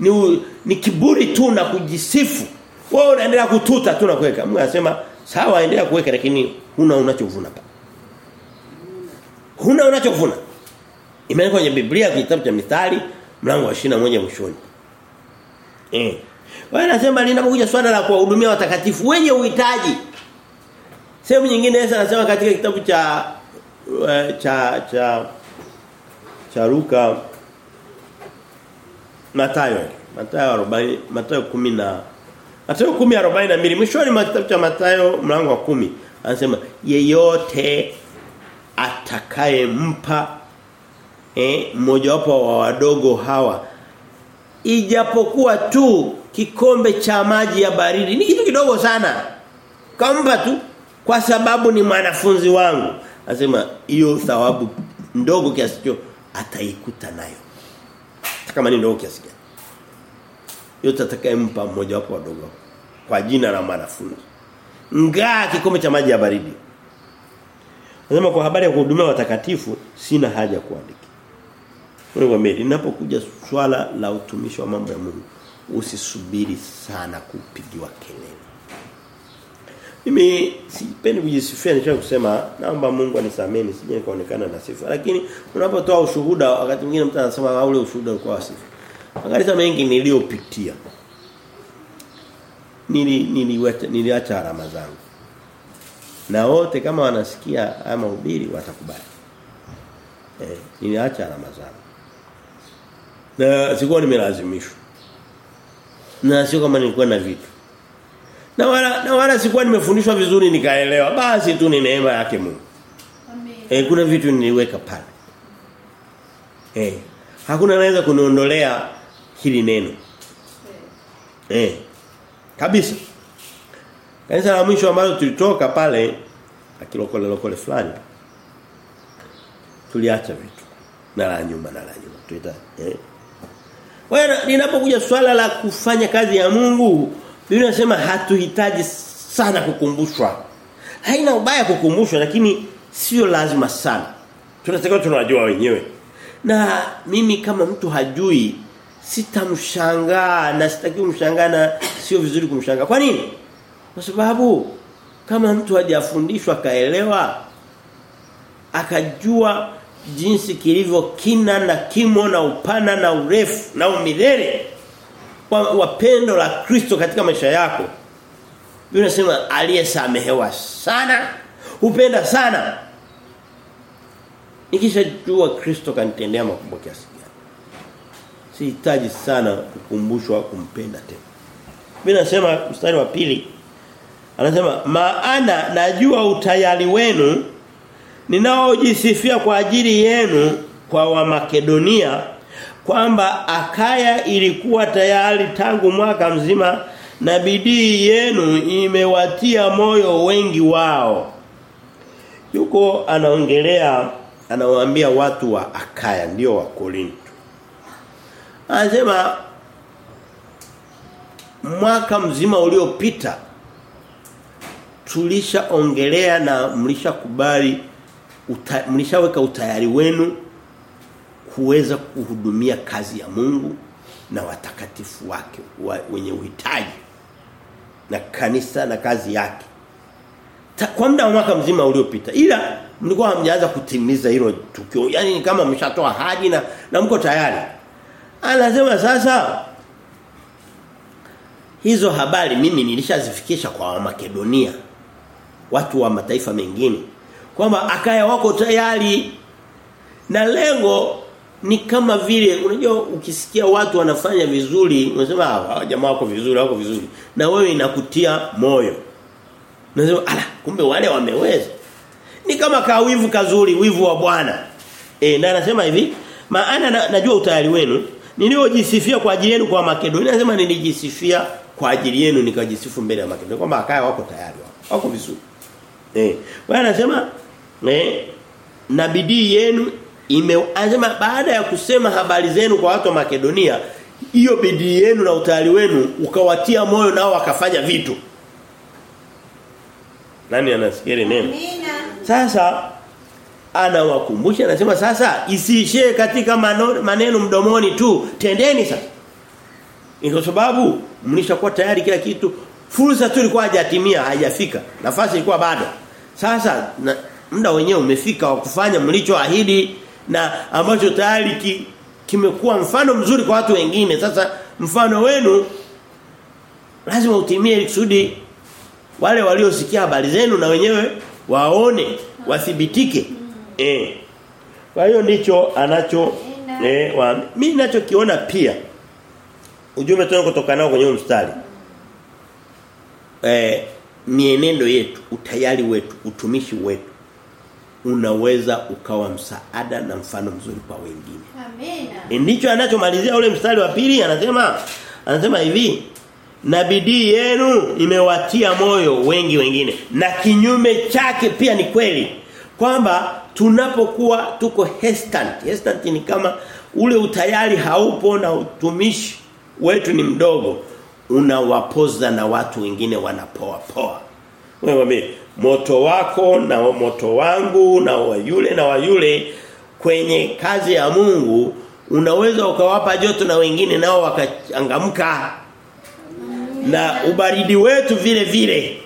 ni, ni kiburi tu na kujisifu. Wewe unaendelea kututa tu na kuweka. Mungu anasema sawa endelea kuweka lakini huna unachovuna pa huna unachovuna imeandikwa kwenye Biblia kitabu cha Mithali mlango wa 21 mwishoni. Eh. Wao anasema linapokuja swala la kuwahudumia watakatifu wenye uhitaji. Sehemu nyingine Yesu anasema katika kitabu cha cha cha cha cha Luka Mathayo Mathayo 40 Mathayo 10 na Mathayo 10:42 mwishoni mwa kitabu cha Mathayo mlango wa kumi anasema yeyote atakayempa eh mmoja wapo wa wadogo hawa. Ijapokuwa tu kikombe cha maji ya baridi ni kitu kidogo sana. Kampa tu kwa sababu ni mwanafunzi wangu. Anasema hiyo thawabu ndogo kiasi hicho ataikuta nayo. Kama ni ndogo kiasi gani. Yote atakayempa mmoja wapo wadogo kwa jina la mwanafunzi. Ngaa kikombe cha maji ya baridi. Nasema kwa habari ya kuhudumia watakatifu sina haja kuandika. Nikwambia linapokuja swala la utumishi wa mambo ya Mungu usisubiri sana kupigiwa kelele. Mimi sipendi kujisifia nicho kusema naomba Mungu anisamee nisije nikaonekana na sifa. Lakini unapotoa ushuhuda wakati mwingine mtu anasema ule ushuhuda ulikuwa wa sifa. Angalia mengi niliyopitia. Nili niliacha nili alama zangu. Na wote kama wanasikia haya mahubiri watakubali. Eh, niliacha alama zangu. Na sikuwa nimelazimishwa. Na sio kama nilikuwa na vitu. Na wala na wala sikuwa nimefundishwa vizuri nikaelewa. Basi tu ni neema yake Mungu. Amen. Eh kuna vitu niliweka pale. Eh hakuna anaweza kuniondolea hili neno. Eh kabisa. Kanisa la mwisho ambalo tulitoka pale akilokole lokole fulani. Tuliacha vitu na la nyuma na la nyuma. Tuita eh. Wewe linapokuja swala la kufanya kazi ya Mungu, Biblia inasema hatuhitaji sana kukumbushwa. Haina ubaya kukumbushwa lakini sio lazima sana. Tunatakiwa tunajua wenyewe. Na mimi kama mtu hajui sitamshangaa na sitaki kumshangaa na sio vizuri kumshangaa. Kwa nini? Kwa sababu kama mtu hajafundishwa kaelewa akajua jinsi kilivyo kina na kimo na upana na urefu na umilele wa, wa pendo la Kristo katika maisha yako. Biblia inasema aliyesamehewa sana upenda sana. Nikishajua Kristo kanitendea makubwa kiasi gani. Sihitaji sana kukumbushwa kumpenda tena. Biblia inasema mstari wa pili anasema maana najua utayari wenu ninaojisifia kwa ajili yenu kwa wa Makedonia kwamba Akaya ilikuwa tayari tangu mwaka mzima na bidii yenu imewatia moyo wengi wao. Yuko anaongelea anawaambia watu wa Akaya ndio wa Korinto. Anasema mwaka mzima uliopita tulishaongelea na mlishakubali uta, mlishaweka utayari wenu kuweza kuhudumia kazi ya Mungu na watakatifu wake wa, wenye uhitaji na kanisa na kazi yake. Ta, kwa muda wa mwaka mzima uliopita ila mlikuwa hamjaanza kutimiza hilo tukio yani ni kama mshatoa ahadi na na mko tayari. Anasema sasa hizo habari mimi nilishazifikisha kwa wa Makedonia watu wa mataifa mengine kwamba akaya wako tayari. Na lengo ni kama vile unajua ukisikia watu wanafanya vizuri unasema hawa jamaa wako vizuri wako vizuri. Na wewe inakutia moyo. Unasema ala kumbe wale wameweza. Ni kama kawivu kazuri wivu wa Bwana. Eh na anasema hivi maana na, najua utayari wenu. Niliojisifia kwa ajili yenu kwa Makedonia. Nasema nilijisifia kwa ajili yenu nikajisifu mbele ya Makedonia. Kwamba akaya wako tayari wako, wako vizuri. Eh Bwana anasema eh na bidii yenu ime anasema baada ya kusema habari zenu kwa watu wa Makedonia hiyo bidii yenu na utayari wenu ukawatia moyo nao wakafanya vitu. Nani anasikia neno? Sasa anawakumbusha anasema sasa isiishie katika mano, maneno mdomoni tu tendeni sasa. Kwa sababu mlishakuwa tayari kila kitu. Fursa tu ilikuwa hajatimia haijafika. Nafasi ilikuwa bado. Sasa na, muda wenyewe umefika wa kufanya mlichoahidi na ambacho tayari ki, kimekuwa mfano mzuri kwa watu wengine. Sasa mfano wenu lazima utimie ili kusudi wale waliosikia habari zenu na wenyewe waone wathibitike. Eh. Kwa hiyo ndicho anacho eh wa, mimi ninachokiona pia ujumbe tunao kutoka nao kwenye mstari. Eh mienendo yetu utayari wetu utumishi wetu unaweza ukawa msaada na mfano mzuri kwa wengine. Amina. ndicho anachomalizia ule mstari wa pili anasema anasema hivi na bidii yenu imewatia moyo wengi wengine. Na kinyume chake pia ni kweli kwamba tunapokuwa tuko hesitant hesitant ni kama ule utayari haupo na utumishi wetu ni mdogo unawapoza na watu wengine wanapoa poa wewe moto wako na moto wangu na wa yule na wa yule kwenye kazi ya Mungu unaweza ukawapa joto na wengine nao wakaangamka na ubaridi wetu vile vile.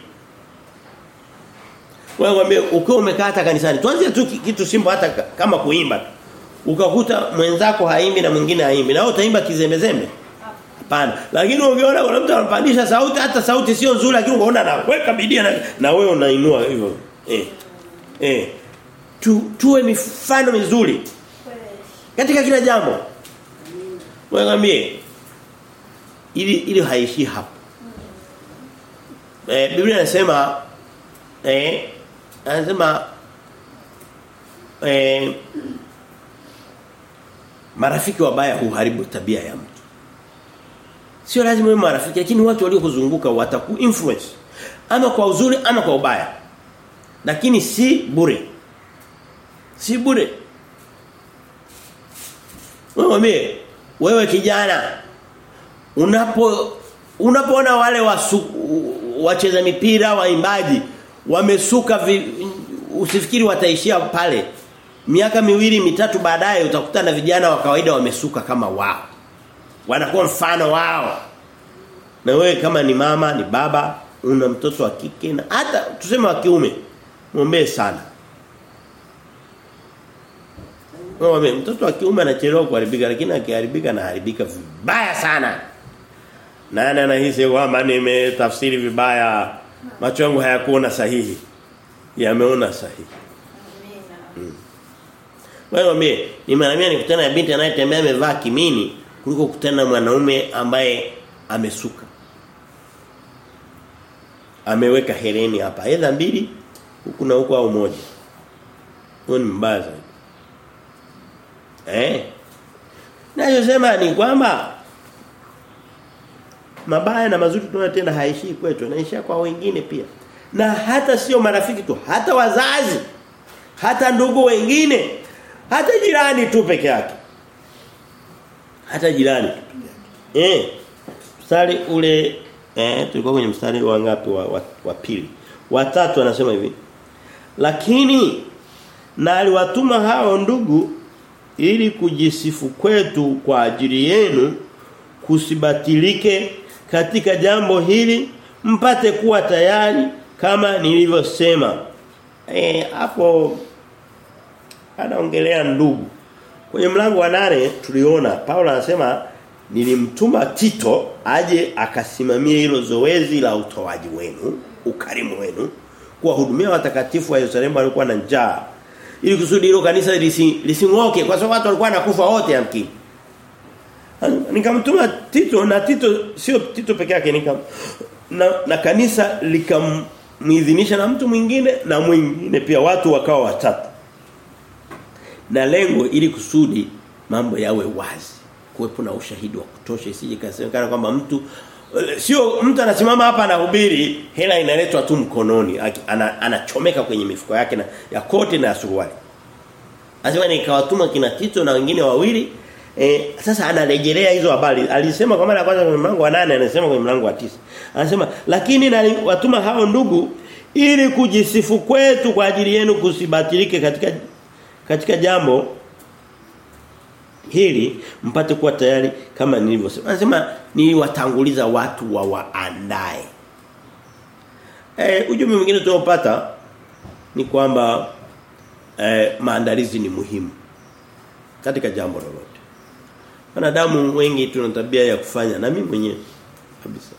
Wewe ukiwa umekaa hata kanisani tuanze tu kitu simbo hata kama kuimba. Ukakuta mwenzako haimbi na mwingine haimbi na wewe utaimba kizembezembe hapana. Lakini ungeona kuna mtu anapandisha sauti hata sauti sio nzuri lakini unaona anaweka bidii na, na wewe unainua hivyo. Eh. Eh. Tu, tuwe mifano mizuri. Katika kila jambo. Wewe ngambie ili ili haishi hapo. Eh Biblia inasema eh anasema eh marafiki wabaya huharibu tabia ya mtu sio lazima wewe marafiki lakini watu waliokuzunguka wataku influence. Ama kwa uzuri ama kwa ubaya. Lakini si bure. Si bure. Wewe wewe kijana unapo unapoona wale wasu, wacheza mipira waimbaji wamesuka vi, usifikiri wataishia pale. Miaka miwili mitatu baadaye utakutana vijana wa kawaida wamesuka kama wao wanakuwa mfano wao. Na wewe kama ni mama ni baba una mtoto wa kike na hata tuseme wa kiume muombee sana. Wewe mtoto wa kiume anachelewa kuharibika lakini akiharibika na haribika vibaya sana. Nani anahisi kwamba nimetafsiri vibaya? Macho yangu hayakuona sahihi. Yameona sahihi. Amina. mm. wewe mimi nimeamia nikutana na binti anayetembea amevaa kimini kuliko kukutana na mwanaume ambaye amesuka. Ameweka hereni hapa. Aidha mbili huku na huko au moja. Huo ni mbaya zaidi. Eh? Nachosema ni kwamba mabaya na mazuri tunayotenda haishii kwetu, naisha kwa wengine pia. Na hata sio marafiki tu, hata wazazi, hata ndugu wengine, hata jirani tu peke yake. Hata jirani. Eh mstari ule eh tulikuwa kwenye mstari wa ngapi? Wa, wa, wa pili. Watatu anasema hivi. Lakini na aliwatuma hao ndugu ili kujisifu kwetu kwa ajili yenu kusibatilike katika jambo hili mpate kuwa tayari kama nilivyosema. Eh hapo anaongelea ndugu kwenye mlango wa nane tuliona Paulo anasema nilimtuma Tito aje akasimamia hilo zoezi la utoaji wenu ukarimu wenu kuwahudumia watakatifu wa Yerusalemu walikuwa na njaa. Ili kusudi hilo kanisa lising'oke lisi kwa sababu watu walikuwa nakufa wote yamkini. Nikamtuma Tito na Tito sio Tito peke yake nikam na, na kanisa likamidhinisha na mtu mwingine na mwingine pia watu wakawa watatu na lengo ili kusudi mambo yawe wazi kuwepo na ushahidi wa kutosha isije kasemekana kwamba mtu sio mtu anasimama hapa anahubiri hela inaletwa tu mkononi anachomeka ana, kwenye mifuko yake na ya kote na ya suruali Anasema nikawatuma kina Tito na wengine wawili E, sasa anarejelea hizo habari. Alisema kwa mara ya kwanza kwenye mlango wa nane anasema kwenye mlango wa tisa Anasema lakini na watuma hao ndugu ili kujisifu kwetu kwa ajili yenu kusibatilike katika katika jambo hili mpate kuwa tayari kama nilivyosema. Anasema niliwatanguliza watu wa waandae. Eh ujumbe mwingine tunaopata ni kwamba e, maandalizi ni muhimu katika jambo lolote. Wanadamu wengi tuna tabia ya kufanya na mimi mwenyewe kabisa.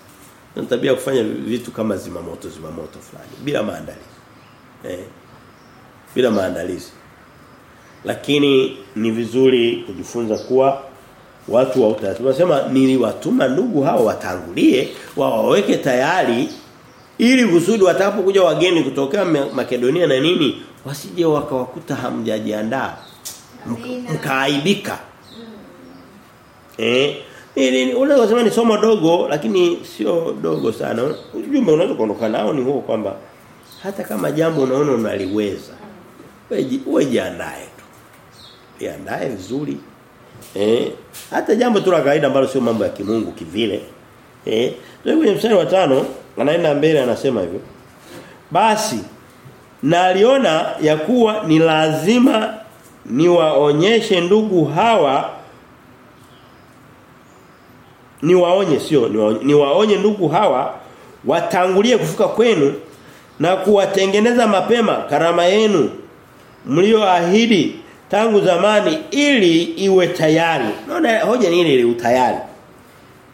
Tuna tabia ya kufanya vitu kama zimamoto zimamoto fulani bila maandalizi. Eh. Bila maandalizi. Lakini ni vizuri kujifunza kuwa watu wa utaratibu. Nasema niliwatuma ndugu hao watangulie wawaweke tayari ili kusudi watakapokuja wageni kutokea Makedonia na nini wasije wakawakuta hamjajiandaa mkaaibika. Eh ili unaweza kusema ni somo dogo lakini sio dogo sana. Ujumbe unaweza kuondoka nao ni huo kwamba hata kama jambo unaona unaliweza wewe jiandae tu. Jiandae vizuri. Eh hata jambo tu la kawaida ambalo sio mambo ya kimungu kivile. Eh ndio kwenye mstari wa tano anaenda mbele anasema hivyo. Basi na aliona ya kuwa ni lazima niwaonyeshe ndugu hawa niwaonye sio niwaonye, niwaonye ndugu hawa watangulie kufika kwenu na kuwatengeneza mapema karama yenu mlioahidi tangu zamani ili iwe tayari. Naona hoja ni ile ile utayari.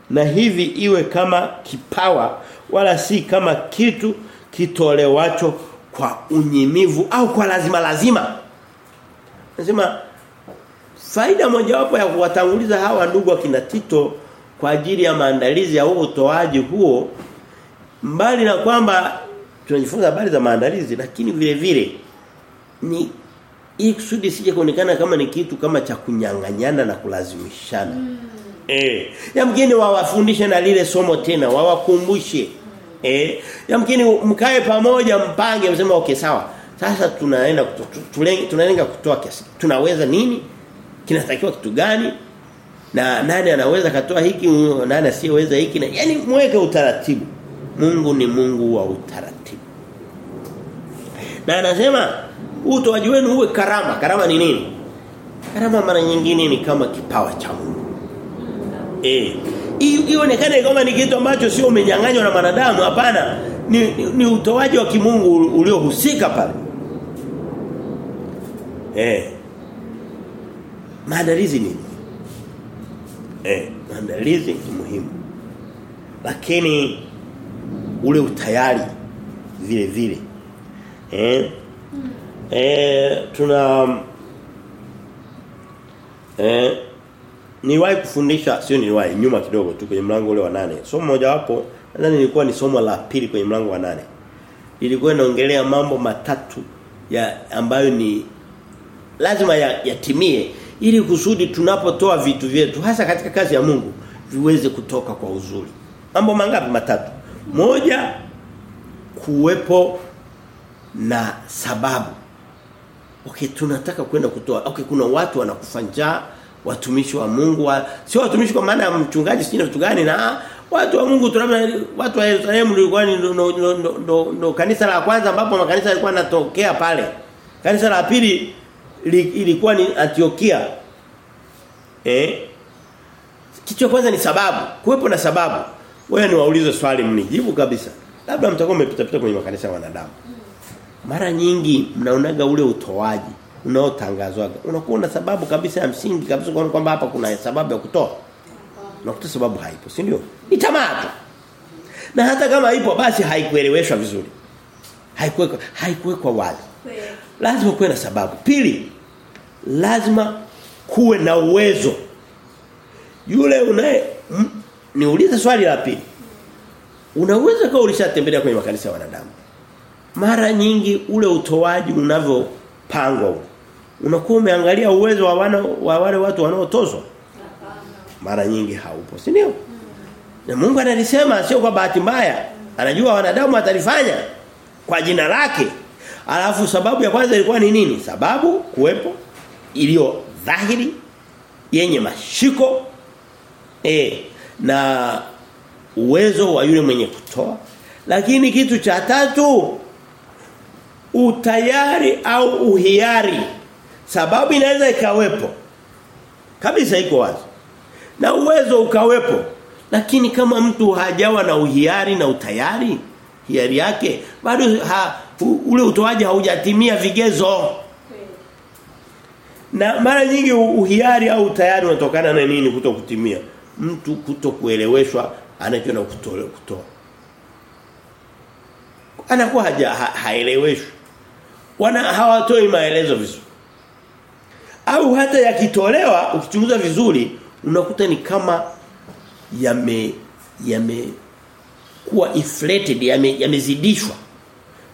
Na hivi iwe kama kipawa wala si kama kitu kitolewacho kwa unyimivu au kwa lazima lazima. Nasema faida mojawapo ya kuwatanguliza hawa ndugu akina Tito kwa ajili ya maandalizi ya huo utoaji huo mbali na kwamba tunajifunza habari za maandalizi lakini vile vile ni ili kusudi sije kuonekana kama ni kitu kama cha kunyang'anyana na kulazimishana. Mm. Eh, yamkini wawafundishe na lile somo tena, wawakumbushe. Mm. Eh, yamkini mkae pamoja mpange msema okay sawa. Sasa tunaenda tunalenga kutoa kiasi. Tunaweza nini? Kinatakiwa kitu gani? Na nani anaweza katoa hiki, nani asiyeweza hiki na yani muweke utaratibu. Mungu ni Mungu wa utaratibu. Na anasema utoaji wenu uwe karama. Karama ni nini? Karama mara nyingine ni kama kipawa cha Mungu. Eh. Ionekane kama ni kitu ambacho sio umenyang'anywa na wanadamu, hapana. Ni, ni, ni utoaji wa kimungu uliohusika pale. Eh. Maandalizi ni Eh, maandalizi ni muhimu. Lakini ule utayari vile vile. Eh? Eh tuna e, niwahi kufundisha sio niwahi nyuma kidogo tu kwenye mlango ule wa nane. Somo moja wapo nadhani ilikuwa ni somo la pili kwenye mlango wa nane. Ilikuwa inaongelea mambo matatu ya ambayo ni lazima yatimie ya ili kusudi tunapotoa vitu vyetu hasa katika kazi ya Mungu viweze kutoka kwa uzuri. Mambo mangapi matatu? Moja kuwepo na sababu. Okay tunataka kwenda kutoa. Okay kuna watu wanakufa njaa, watumishi wa Mungu wa, sio watumishi kwa maana ya mchungaji sio vitu gani na watu wa Mungu tunamna watu wa Yerusalemu walikuwa ni ndo, ndo, ndo, ndo, ndo kanisa la kwanza ambapo makanisa yalikuwa yanatokea pale. Kanisa la pili li, ilikuwa ni Antiokia. Eh? Kitu cha kwanza ni sababu. Kuwepo na sababu. Wewe ni waulize swali mnijibu kabisa. Labda mtakuwa mmepita pita kwenye makanisa ya wanadamu. Mara nyingi mnaonaga ule utoaji unaotangazwaga. Unakuwa na sababu kabisa ya msingi kabisa kwa kwamba hapa kuna sababu ya kutoa. Unakuta sababu haipo, si ndio? Ni tamaa. Na hata kama ipo basi haikueleweshwa vizuri. Haikuwekwa haikuwekwa wazi. Lazima kuwe na sababu. Pili, lazima kuwe na uwezo. Yule unaye niulize swali la pili. Unaweza kwa ulishatembelea kwenye makanisa ya wanadamu. Mara nyingi ule utoaji unavyopangwa. Unakuwa umeangalia uwezo wa wana wa wale watu wanaotozwa. Mara nyingi haupo, si ndio? Na Mungu analisema sio kwa bahati mbaya. Anajua wanadamu atalifanya kwa jina lake. Alafu sababu ya kwanza ilikuwa ni nini? Sababu kuwepo iliyo dhahiri yenye mashiko e, na uwezo wa yule mwenye kutoa. Lakini kitu cha tatu utayari au uhiari. Sababu inaweza ikawepo. Kabisa iko wazi. Na uwezo ukawepo. Lakini kama mtu hajawa na uhiari na utayari, hiari yake bado ha, ule utoaji haujatimia vigezo. Na mara nyingi uhiari au utayari unatokana na nini kutokutimia? Mtu kutokueleweshwa anachona kutoa kutoa. Anakuwa haja ha, haeleweshwi. Wana hawatoi maelezo vizuri. Au hata yakitolewa ukichunguza vizuri unakuta ni kama yame yame kuwa inflated yame yamezidishwa.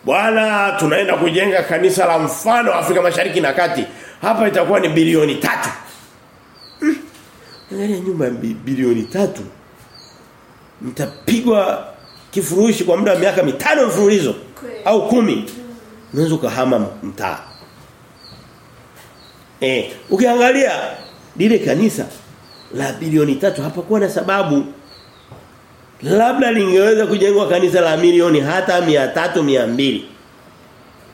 Bwana tunaenda kujenga kanisa la mfano Afrika Mashariki na Kati. Hapa itakuwa ni bilioni tatu mm. Angalia nyumba bi, bilioni tatu Mtapigwa kifurushi kwa muda wa miaka mitano mfululizo au kumi Unaweza ukahama mtaa. Eh, ukiangalia lile kanisa la bilioni tatu hapakuwa na sababu. Labda lingeweza kujengwa kanisa la milioni hata mia tatu mia mbili.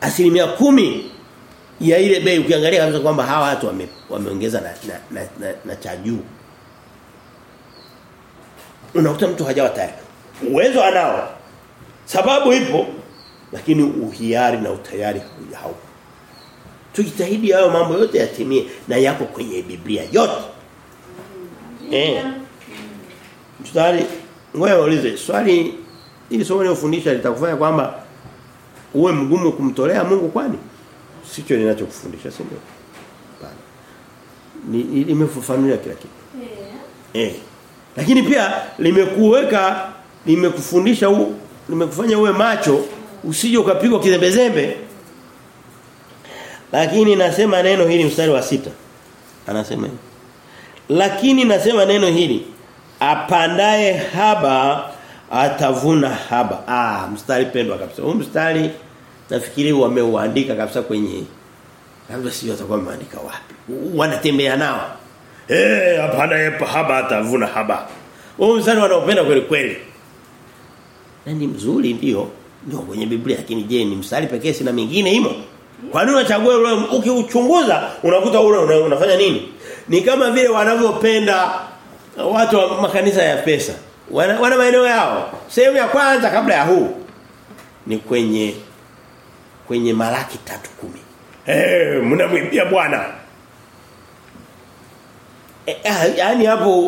Asilimia kumi ya ile bei ukiangalia kabisa kwamba hawa watu wame, wameongeza na na, na, na, na cha juu. Unakuta mtu hajawa tayari. Uwezo anao. Sababu ipo lakini uhiari na utayari haupo tujitahidi hayo mambo yote yatimie na yako kwenye Biblia yote Eh. Mstari ngoja waulize swali ili somo linalofundisha litakufanya kwamba uwe mgumu kumtolea Mungu kwani? Sicho ninachokufundisha si ndio Ni limefafanulia kila kitu. yeah. Eh. Lakini pia limekuweka limekufundisha u, limekufanya uwe macho usije ukapigwa kizembezembe. Lakini nasema neno hili mstari wa sita Anasema hivi. Lakini nasema neno hili apandaye haba atavuna haba. Ah, mstari pendwa kabisa. Huu mstari nafikiri wameuandika kabisa kwenye labda sio atakuwa ameandika wapi. Wanatembea nao. Eh, apandaye haba atavuna haba. Huu mstari wanaopenda kweli kweli. Ni mzuri ndio ndio kwenye Biblia lakini je ni mstari pekee sina mingine imo? Kwa nini unachagua ule ukiuchunguza unakuta ule una, unafanya nini? Ni kama vile wanavyopenda watu wa makanisa ya pesa. Wana, wana maeneo yao. Sehemu ya kwanza kabla ya huu ni kwenye kwenye Malaki 3:10. Eh, hey, mnamwibia Bwana. E, yaani hapo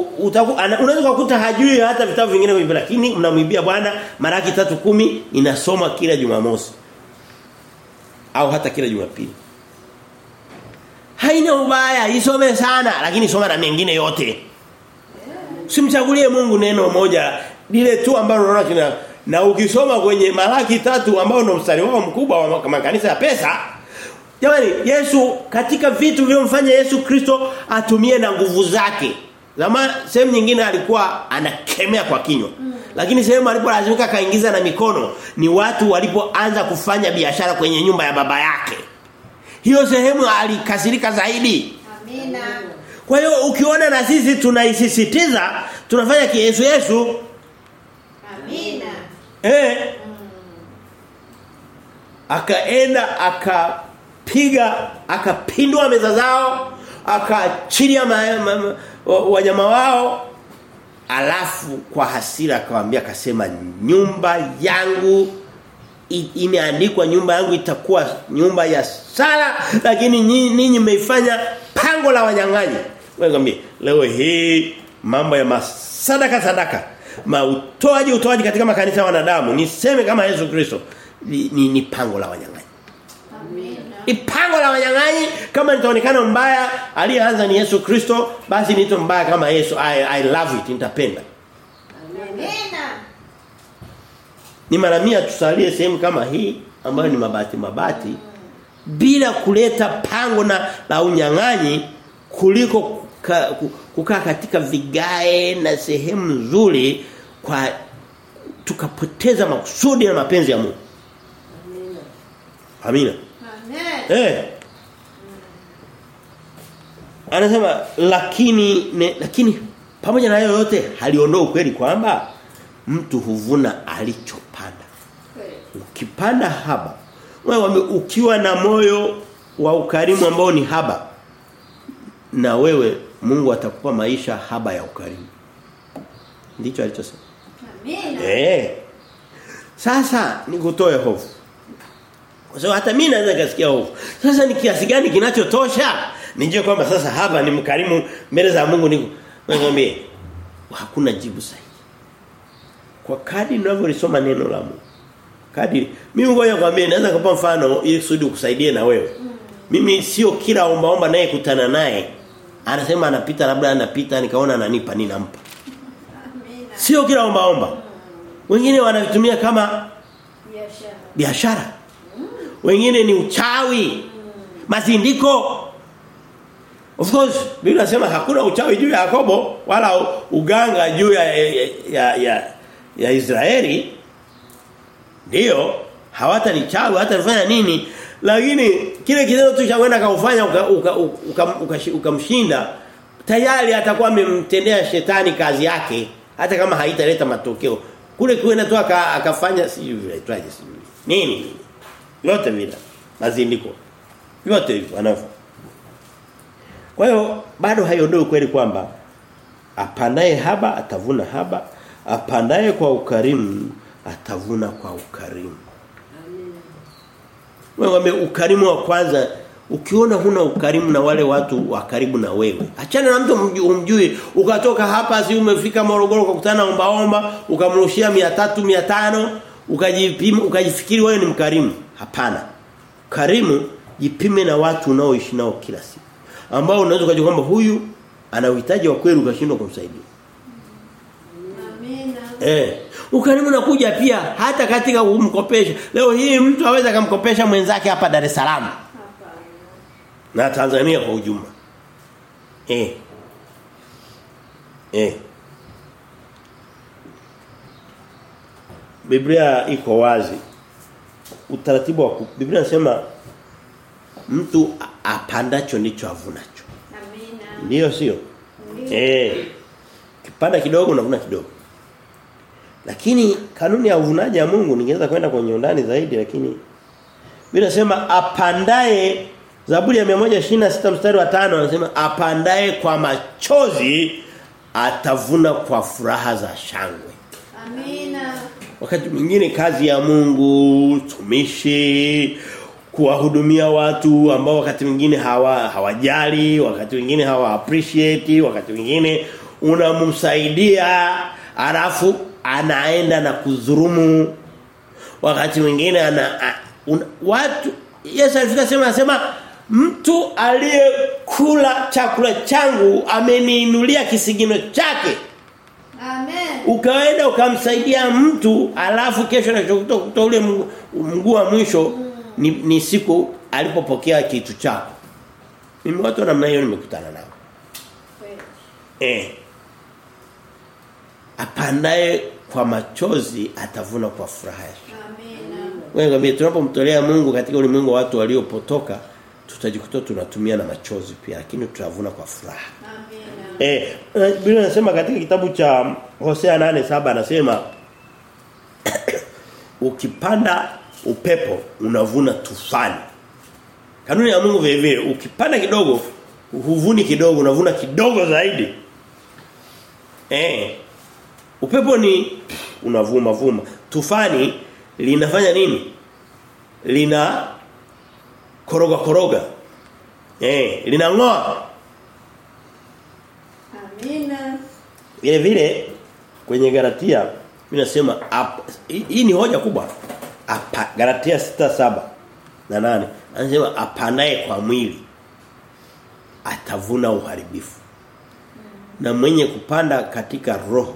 unaweza kukuta hajui hata vitabu vingine vipi lakini mnamwibia Bwana Maraki 3:10 inasoma kila Jumamosi au hata kila Jumapili. Haina ubaya, isome sana lakini soma na mengine yote. Simchagulie Mungu neno moja lile tu ambalo unaona kina na ukisoma kwenye Malaki tatu ambao ndio mstari wao mkubwa wa makanisa ya pesa Jamani Yesu katika vitu vilivyomfanya Yesu Kristo atumie na nguvu zake. Zama sehemu nyingine alikuwa anakemea kwa kinywa. Mm. Lakini sehemu alipolazimika kaingiza na mikono ni watu walipoanza kufanya biashara kwenye nyumba ya baba yake. Hiyo sehemu alikasirika zaidi. Amina. Kwa hiyo ukiona na sisi tunaisisitiza tunafanya kiyesu Yesu Amina. eh Mm. akaenda akapiga akapindua meza zao akachilia ma- ma- ma- wa- wanyama wao. Alafu kwa hasira akawaambia akasema nyumba yangu imeandikwa nyumba yangu itakuwa nyumba ya sala lakini ninyi mmeifanya pango la wanyang'anyi. Wewe leo hii mambo ya masadaka sadaka mautoaji utoaji katika makanisa ya wanadamu niseme kama Yesu Kristo ni, ni, ni pango la wanyang'anyi Amina. ni pango la wanyang'anyi kama nitaonekana mbaya aliyeanza ni Yesu Kristo basi nito mbaya kama Yesu I, I love it nitapenda Amina. ni mara mia tusalie sehemu kama hii ambayo ni mabati mabati bila kuleta pango na la unyang'anyi kuliko kuka, kukaa katika vigae na sehemu nzuri kwa tukapoteza makusudi na mapenzi ya Mungu. Amina. Amen. Eh. Anasema lakini ne, lakini pamoja na hayo yote haliondoa ukweli kwamba mtu huvuna alichopanda. Ukipanda haba, wewe ukiwa na moyo wa ukarimu ambao ni haba na wewe Mungu atakupa maisha haba ya ukarimu. Ndicho alichosema. Amina. Eh. Sasa nikutoe hofu. Kwa sababu hata mimi naweza kasikia hofu. Sasa ni kiasi gani kinachotosha? Nijue kwamba sasa hapa ni mkarimu mbele za Mungu niko. Ngombe. Hakuna jibu sahihi. Kwa kadri ninavyolisoma neno la Mungu. Kadri mimi ngoja kwambie naweza kupa mfano ili kusudi ukusaidie na wewe. Mimi sio kila omba omba naye kutana naye. Anasema anapita labda anapita nikaona ananipa ninampa. Sio kila omba omba. Wengine wanavitumia kama Biashara. biashara. Wengine ni uchawi. Mazindiko. Of course, Biblia inasema hakuna uchawi juu ya Yakobo wala uganga juu ya ya, ya, ya, Israeli. Ndio, hawatanichawi, hawatanifanya nini? Lakini kile kitendo tu cha kwenda kaufanya ukamshinda uka, uka, uka, uka, uka tayari atakuwa amemtendea shetani kazi yake hata kama haitaleta matokeo. Kule kwenda tu aka, akafanya sijui vile sijui. Nini? Yote vile. Mazindiko. Yote hivyo anafu Kwa hiyo bado haiondoi kweli kwamba apandaye haba atavuna haba, apandaye kwa ukarimu atavuna kwa ukarimu. Wewe ukarimu wa kwanza ukiona huna ukarimu na wale watu wa karibu na wewe. Achana na mtu umjui, ukatoka hapa si umefika Morogoro ukakutana omba omba ukamrushia 300 500 ukajipima ukajifikiri wewe ni mkarimu. Hapana. Karimu jipime na watu unaoishi nao kila siku. Ambao unaweza kujua kwamba huyu ana uhitaji wa kweli ukashindwa kumsaidia. Amina. Eh. Ukarimu nakuja pia hata katika kumkopesha. Leo hii mtu aweza kumkopesha mwenzake hapa Dar es Salaam na Tanzania kwa ujumla. Eh. Eh. Biblia iko wazi. Utaratibu wa Biblia inasema mtu apandacho ndicho avunacho. Amina. Ndiyo sio? Eh. Kipanda kidogo unavuna kidogo. Lakini kanuni ya uvunaji ya Mungu ningeweza kwenda kwenye undani zaidi lakini Biblia inasema apandaye Zaburi ya 126 mstari wa 5 anasema apandaye kwa machozi atavuna kwa furaha za shangwe. Amina. Wakati mwingine kazi ya Mungu, tumishi, kuwahudumia watu ambao wakati mwingine hawa hawajali, wakati mwingine hawa appreciate, wakati mwingine unamsaidia alafu anaenda na kuzurumu Wakati mwingine ana un, watu Yesu alifika sema anasema mtu aliyekula chakula changu ameniinulia kisigino chake. Ukaenda ukamsaidia mtu alafu kesho anachokuta kutoa ule mguu wa mwisho ni, ni siku alipopokea kitu chako. Mimi watu wa namna hiyo nimekutana nao. Eh. Apandaye kwa machozi atavuna kwa furaha Amen. wewe ngambie tunapomtolea Mungu katika ulimwengu wa watu waliopotoka tutajikuta tunatumia na machozi pia lakini tutavuna kwa furaha. Amina. Eh, Biblia inasema katika kitabu cha Hosea 8:7 anasema ukipanda upepo unavuna tufani. Kanuni ya Mungu vile vile ukipanda kidogo huvuni kidogo unavuna kidogo zaidi. Eh. Upepo ni unavuma vuma. Tufani linafanya nini? Lina koroga koroga. Eh, linangoa. Amina. Vile vile kwenye Galatia inasema hii ni hoja kubwa. Apa, Galatia 6:7 na 8. Anasema apandaye kwa mwili atavuna uharibifu. Na mwenye kupanda katika roho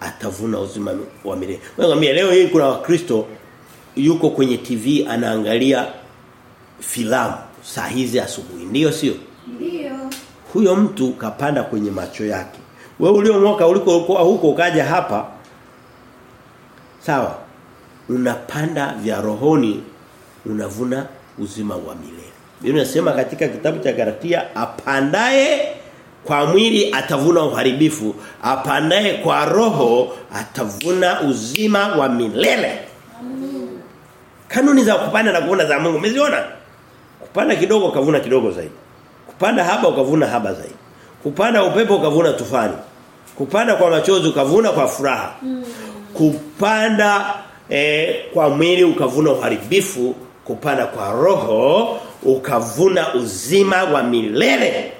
atavuna uzima wa milele. Wewe leo hii kuna wakristo yuko kwenye TV anaangalia filamu saa hizi asubuhi. Ndio sio? Ndio. Huyo mtu kapanda kwenye macho yake. Wewe uliomoka uliko huko ukaja hapa sawa. Unapanda vya rohoni unavuna uzima wa milele. Biblia inasema katika kitabu cha Galatia apandaye kwa mwili atavuna uharibifu, apandaye kwa roho atavuna uzima wa milele. Kanuni za kupanda na kuvuna za Mungu umeziona? Kupanda kidogo ukavuna kidogo zaidi. Kupanda haba ukavuna haba zaidi. Kupanda upepo ukavuna tufani. Kupanda kwa machozi ukavuna kwa furaha. Kupanda eh, kwa mwili ukavuna uharibifu, kupanda kwa roho ukavuna uzima wa milele.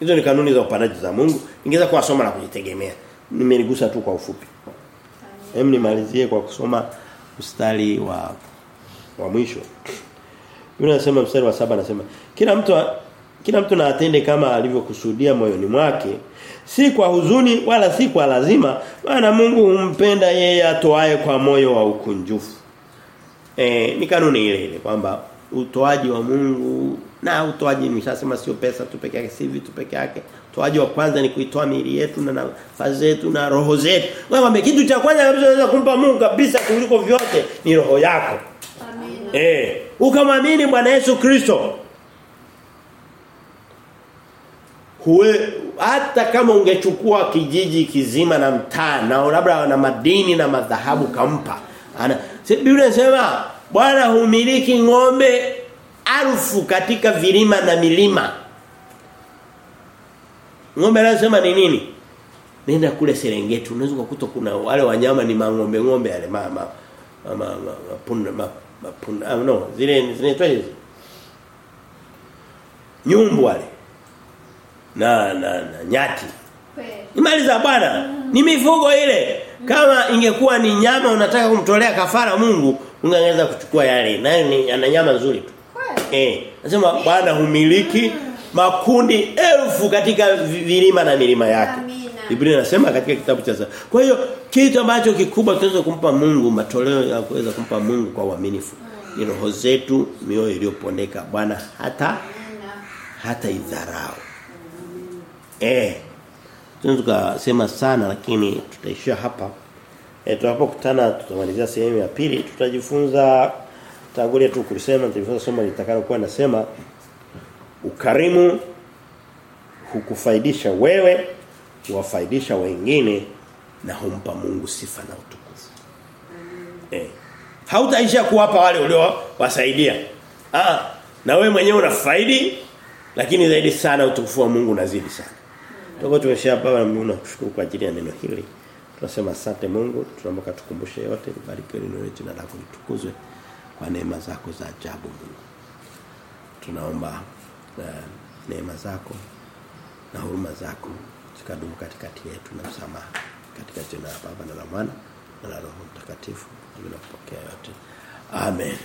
Hizo ni kanuni za upandaji za Mungu. Ingeza kuwa somo la kujitegemea. Nimeligusa tu kwa ufupi. Hem nimalizie kwa kusoma mstari wa wa mwisho. Biblia inasema mstari wa saba anasema kila mtu kila mtu na atende kama alivyokusudia moyoni mwake. Si kwa huzuni wala si kwa lazima maana Mungu humpenda yeye atoae kwa moyo wa ukunjufu. Eh ni kanuni ile ile kwamba utoaji wa Mungu na utoaji nimeshasema sio pesa tu peke yake si vitu peke yake. Utoaji wa kwanza ni kuitoa miili yetu na nafasi zetu na roho zetu. Wewe kitu cha kwanza kabisa unaweza kumpa Mungu kabisa kuliko vyote ni roho yako. Amina. eh ukamwamini Bwana Yesu Kristo huwe hata kama ungechukua kijiji kizima na mtaa na labda na madini na madhahabu kampa ana Biblia inasema Bwana humiliki ng'ombe alfu katika vilima na milima. Ng'ombe anasema ni nini? Nenda kule Serengeti unaweza kukuta kuna wale wanyama ni mang'ombe ng'ombe yale mama mama mapunda mapunda ah, no zile zinaitwa twaje Nyumbu wale. Na na, na nyati. Ni mali za Bwana. Ni mifugo ile. Kama ingekuwa ni nyama unataka kumtolea kafara Mungu, ungeweza kuchukua yale. Nayo ni ana nyama nzuri tu. Eh, nasema Bwana humiliki makundi elfu katika vi- vilima na milima yake. Biblia inasema katika kitabu cha Isaya. Kwa hiyo kitu ambacho kikubwa tunaweza kumpa Mungu, matoleo ya kuweza kumpa Mungu kwa uaminifu ni roho zetu, mioyo iliyopondeka. Bwana hata hata idharau. Eh. Tunaweza tukasema sana lakini tutaishia hapa. Eh tunapokutana tutamalizia sehemu ya pili tutajifunza tangulia tu kusema tutajifunza somo litakalokuwa nasema ukarimu hukufaidisha wewe, huwafaidisha wengine na humpa Mungu sifa na utukufu. Eh. Hautaisha kuwapa wale uliowasaidia. Ah, na wewe mwenyewe unafaidi lakini zaidi sana utukufu wa Mungu unazidi sana. Tuko tumeshia hapa na Mungu nakushukuru kwa ajili ya neno hili. Tunasema asante Mungu, tunaomba katukumbushe yote, barikiwe neno letu na lako litukuzwe kwa neema zako za ajabu Mungu. Tunaomba uh, neema zako na huruma zako zikadumu katikati yetu na msamaha katika jina la Baba na la Mwana na la Roho Mtakatifu. Amina kupokea yote. Amen.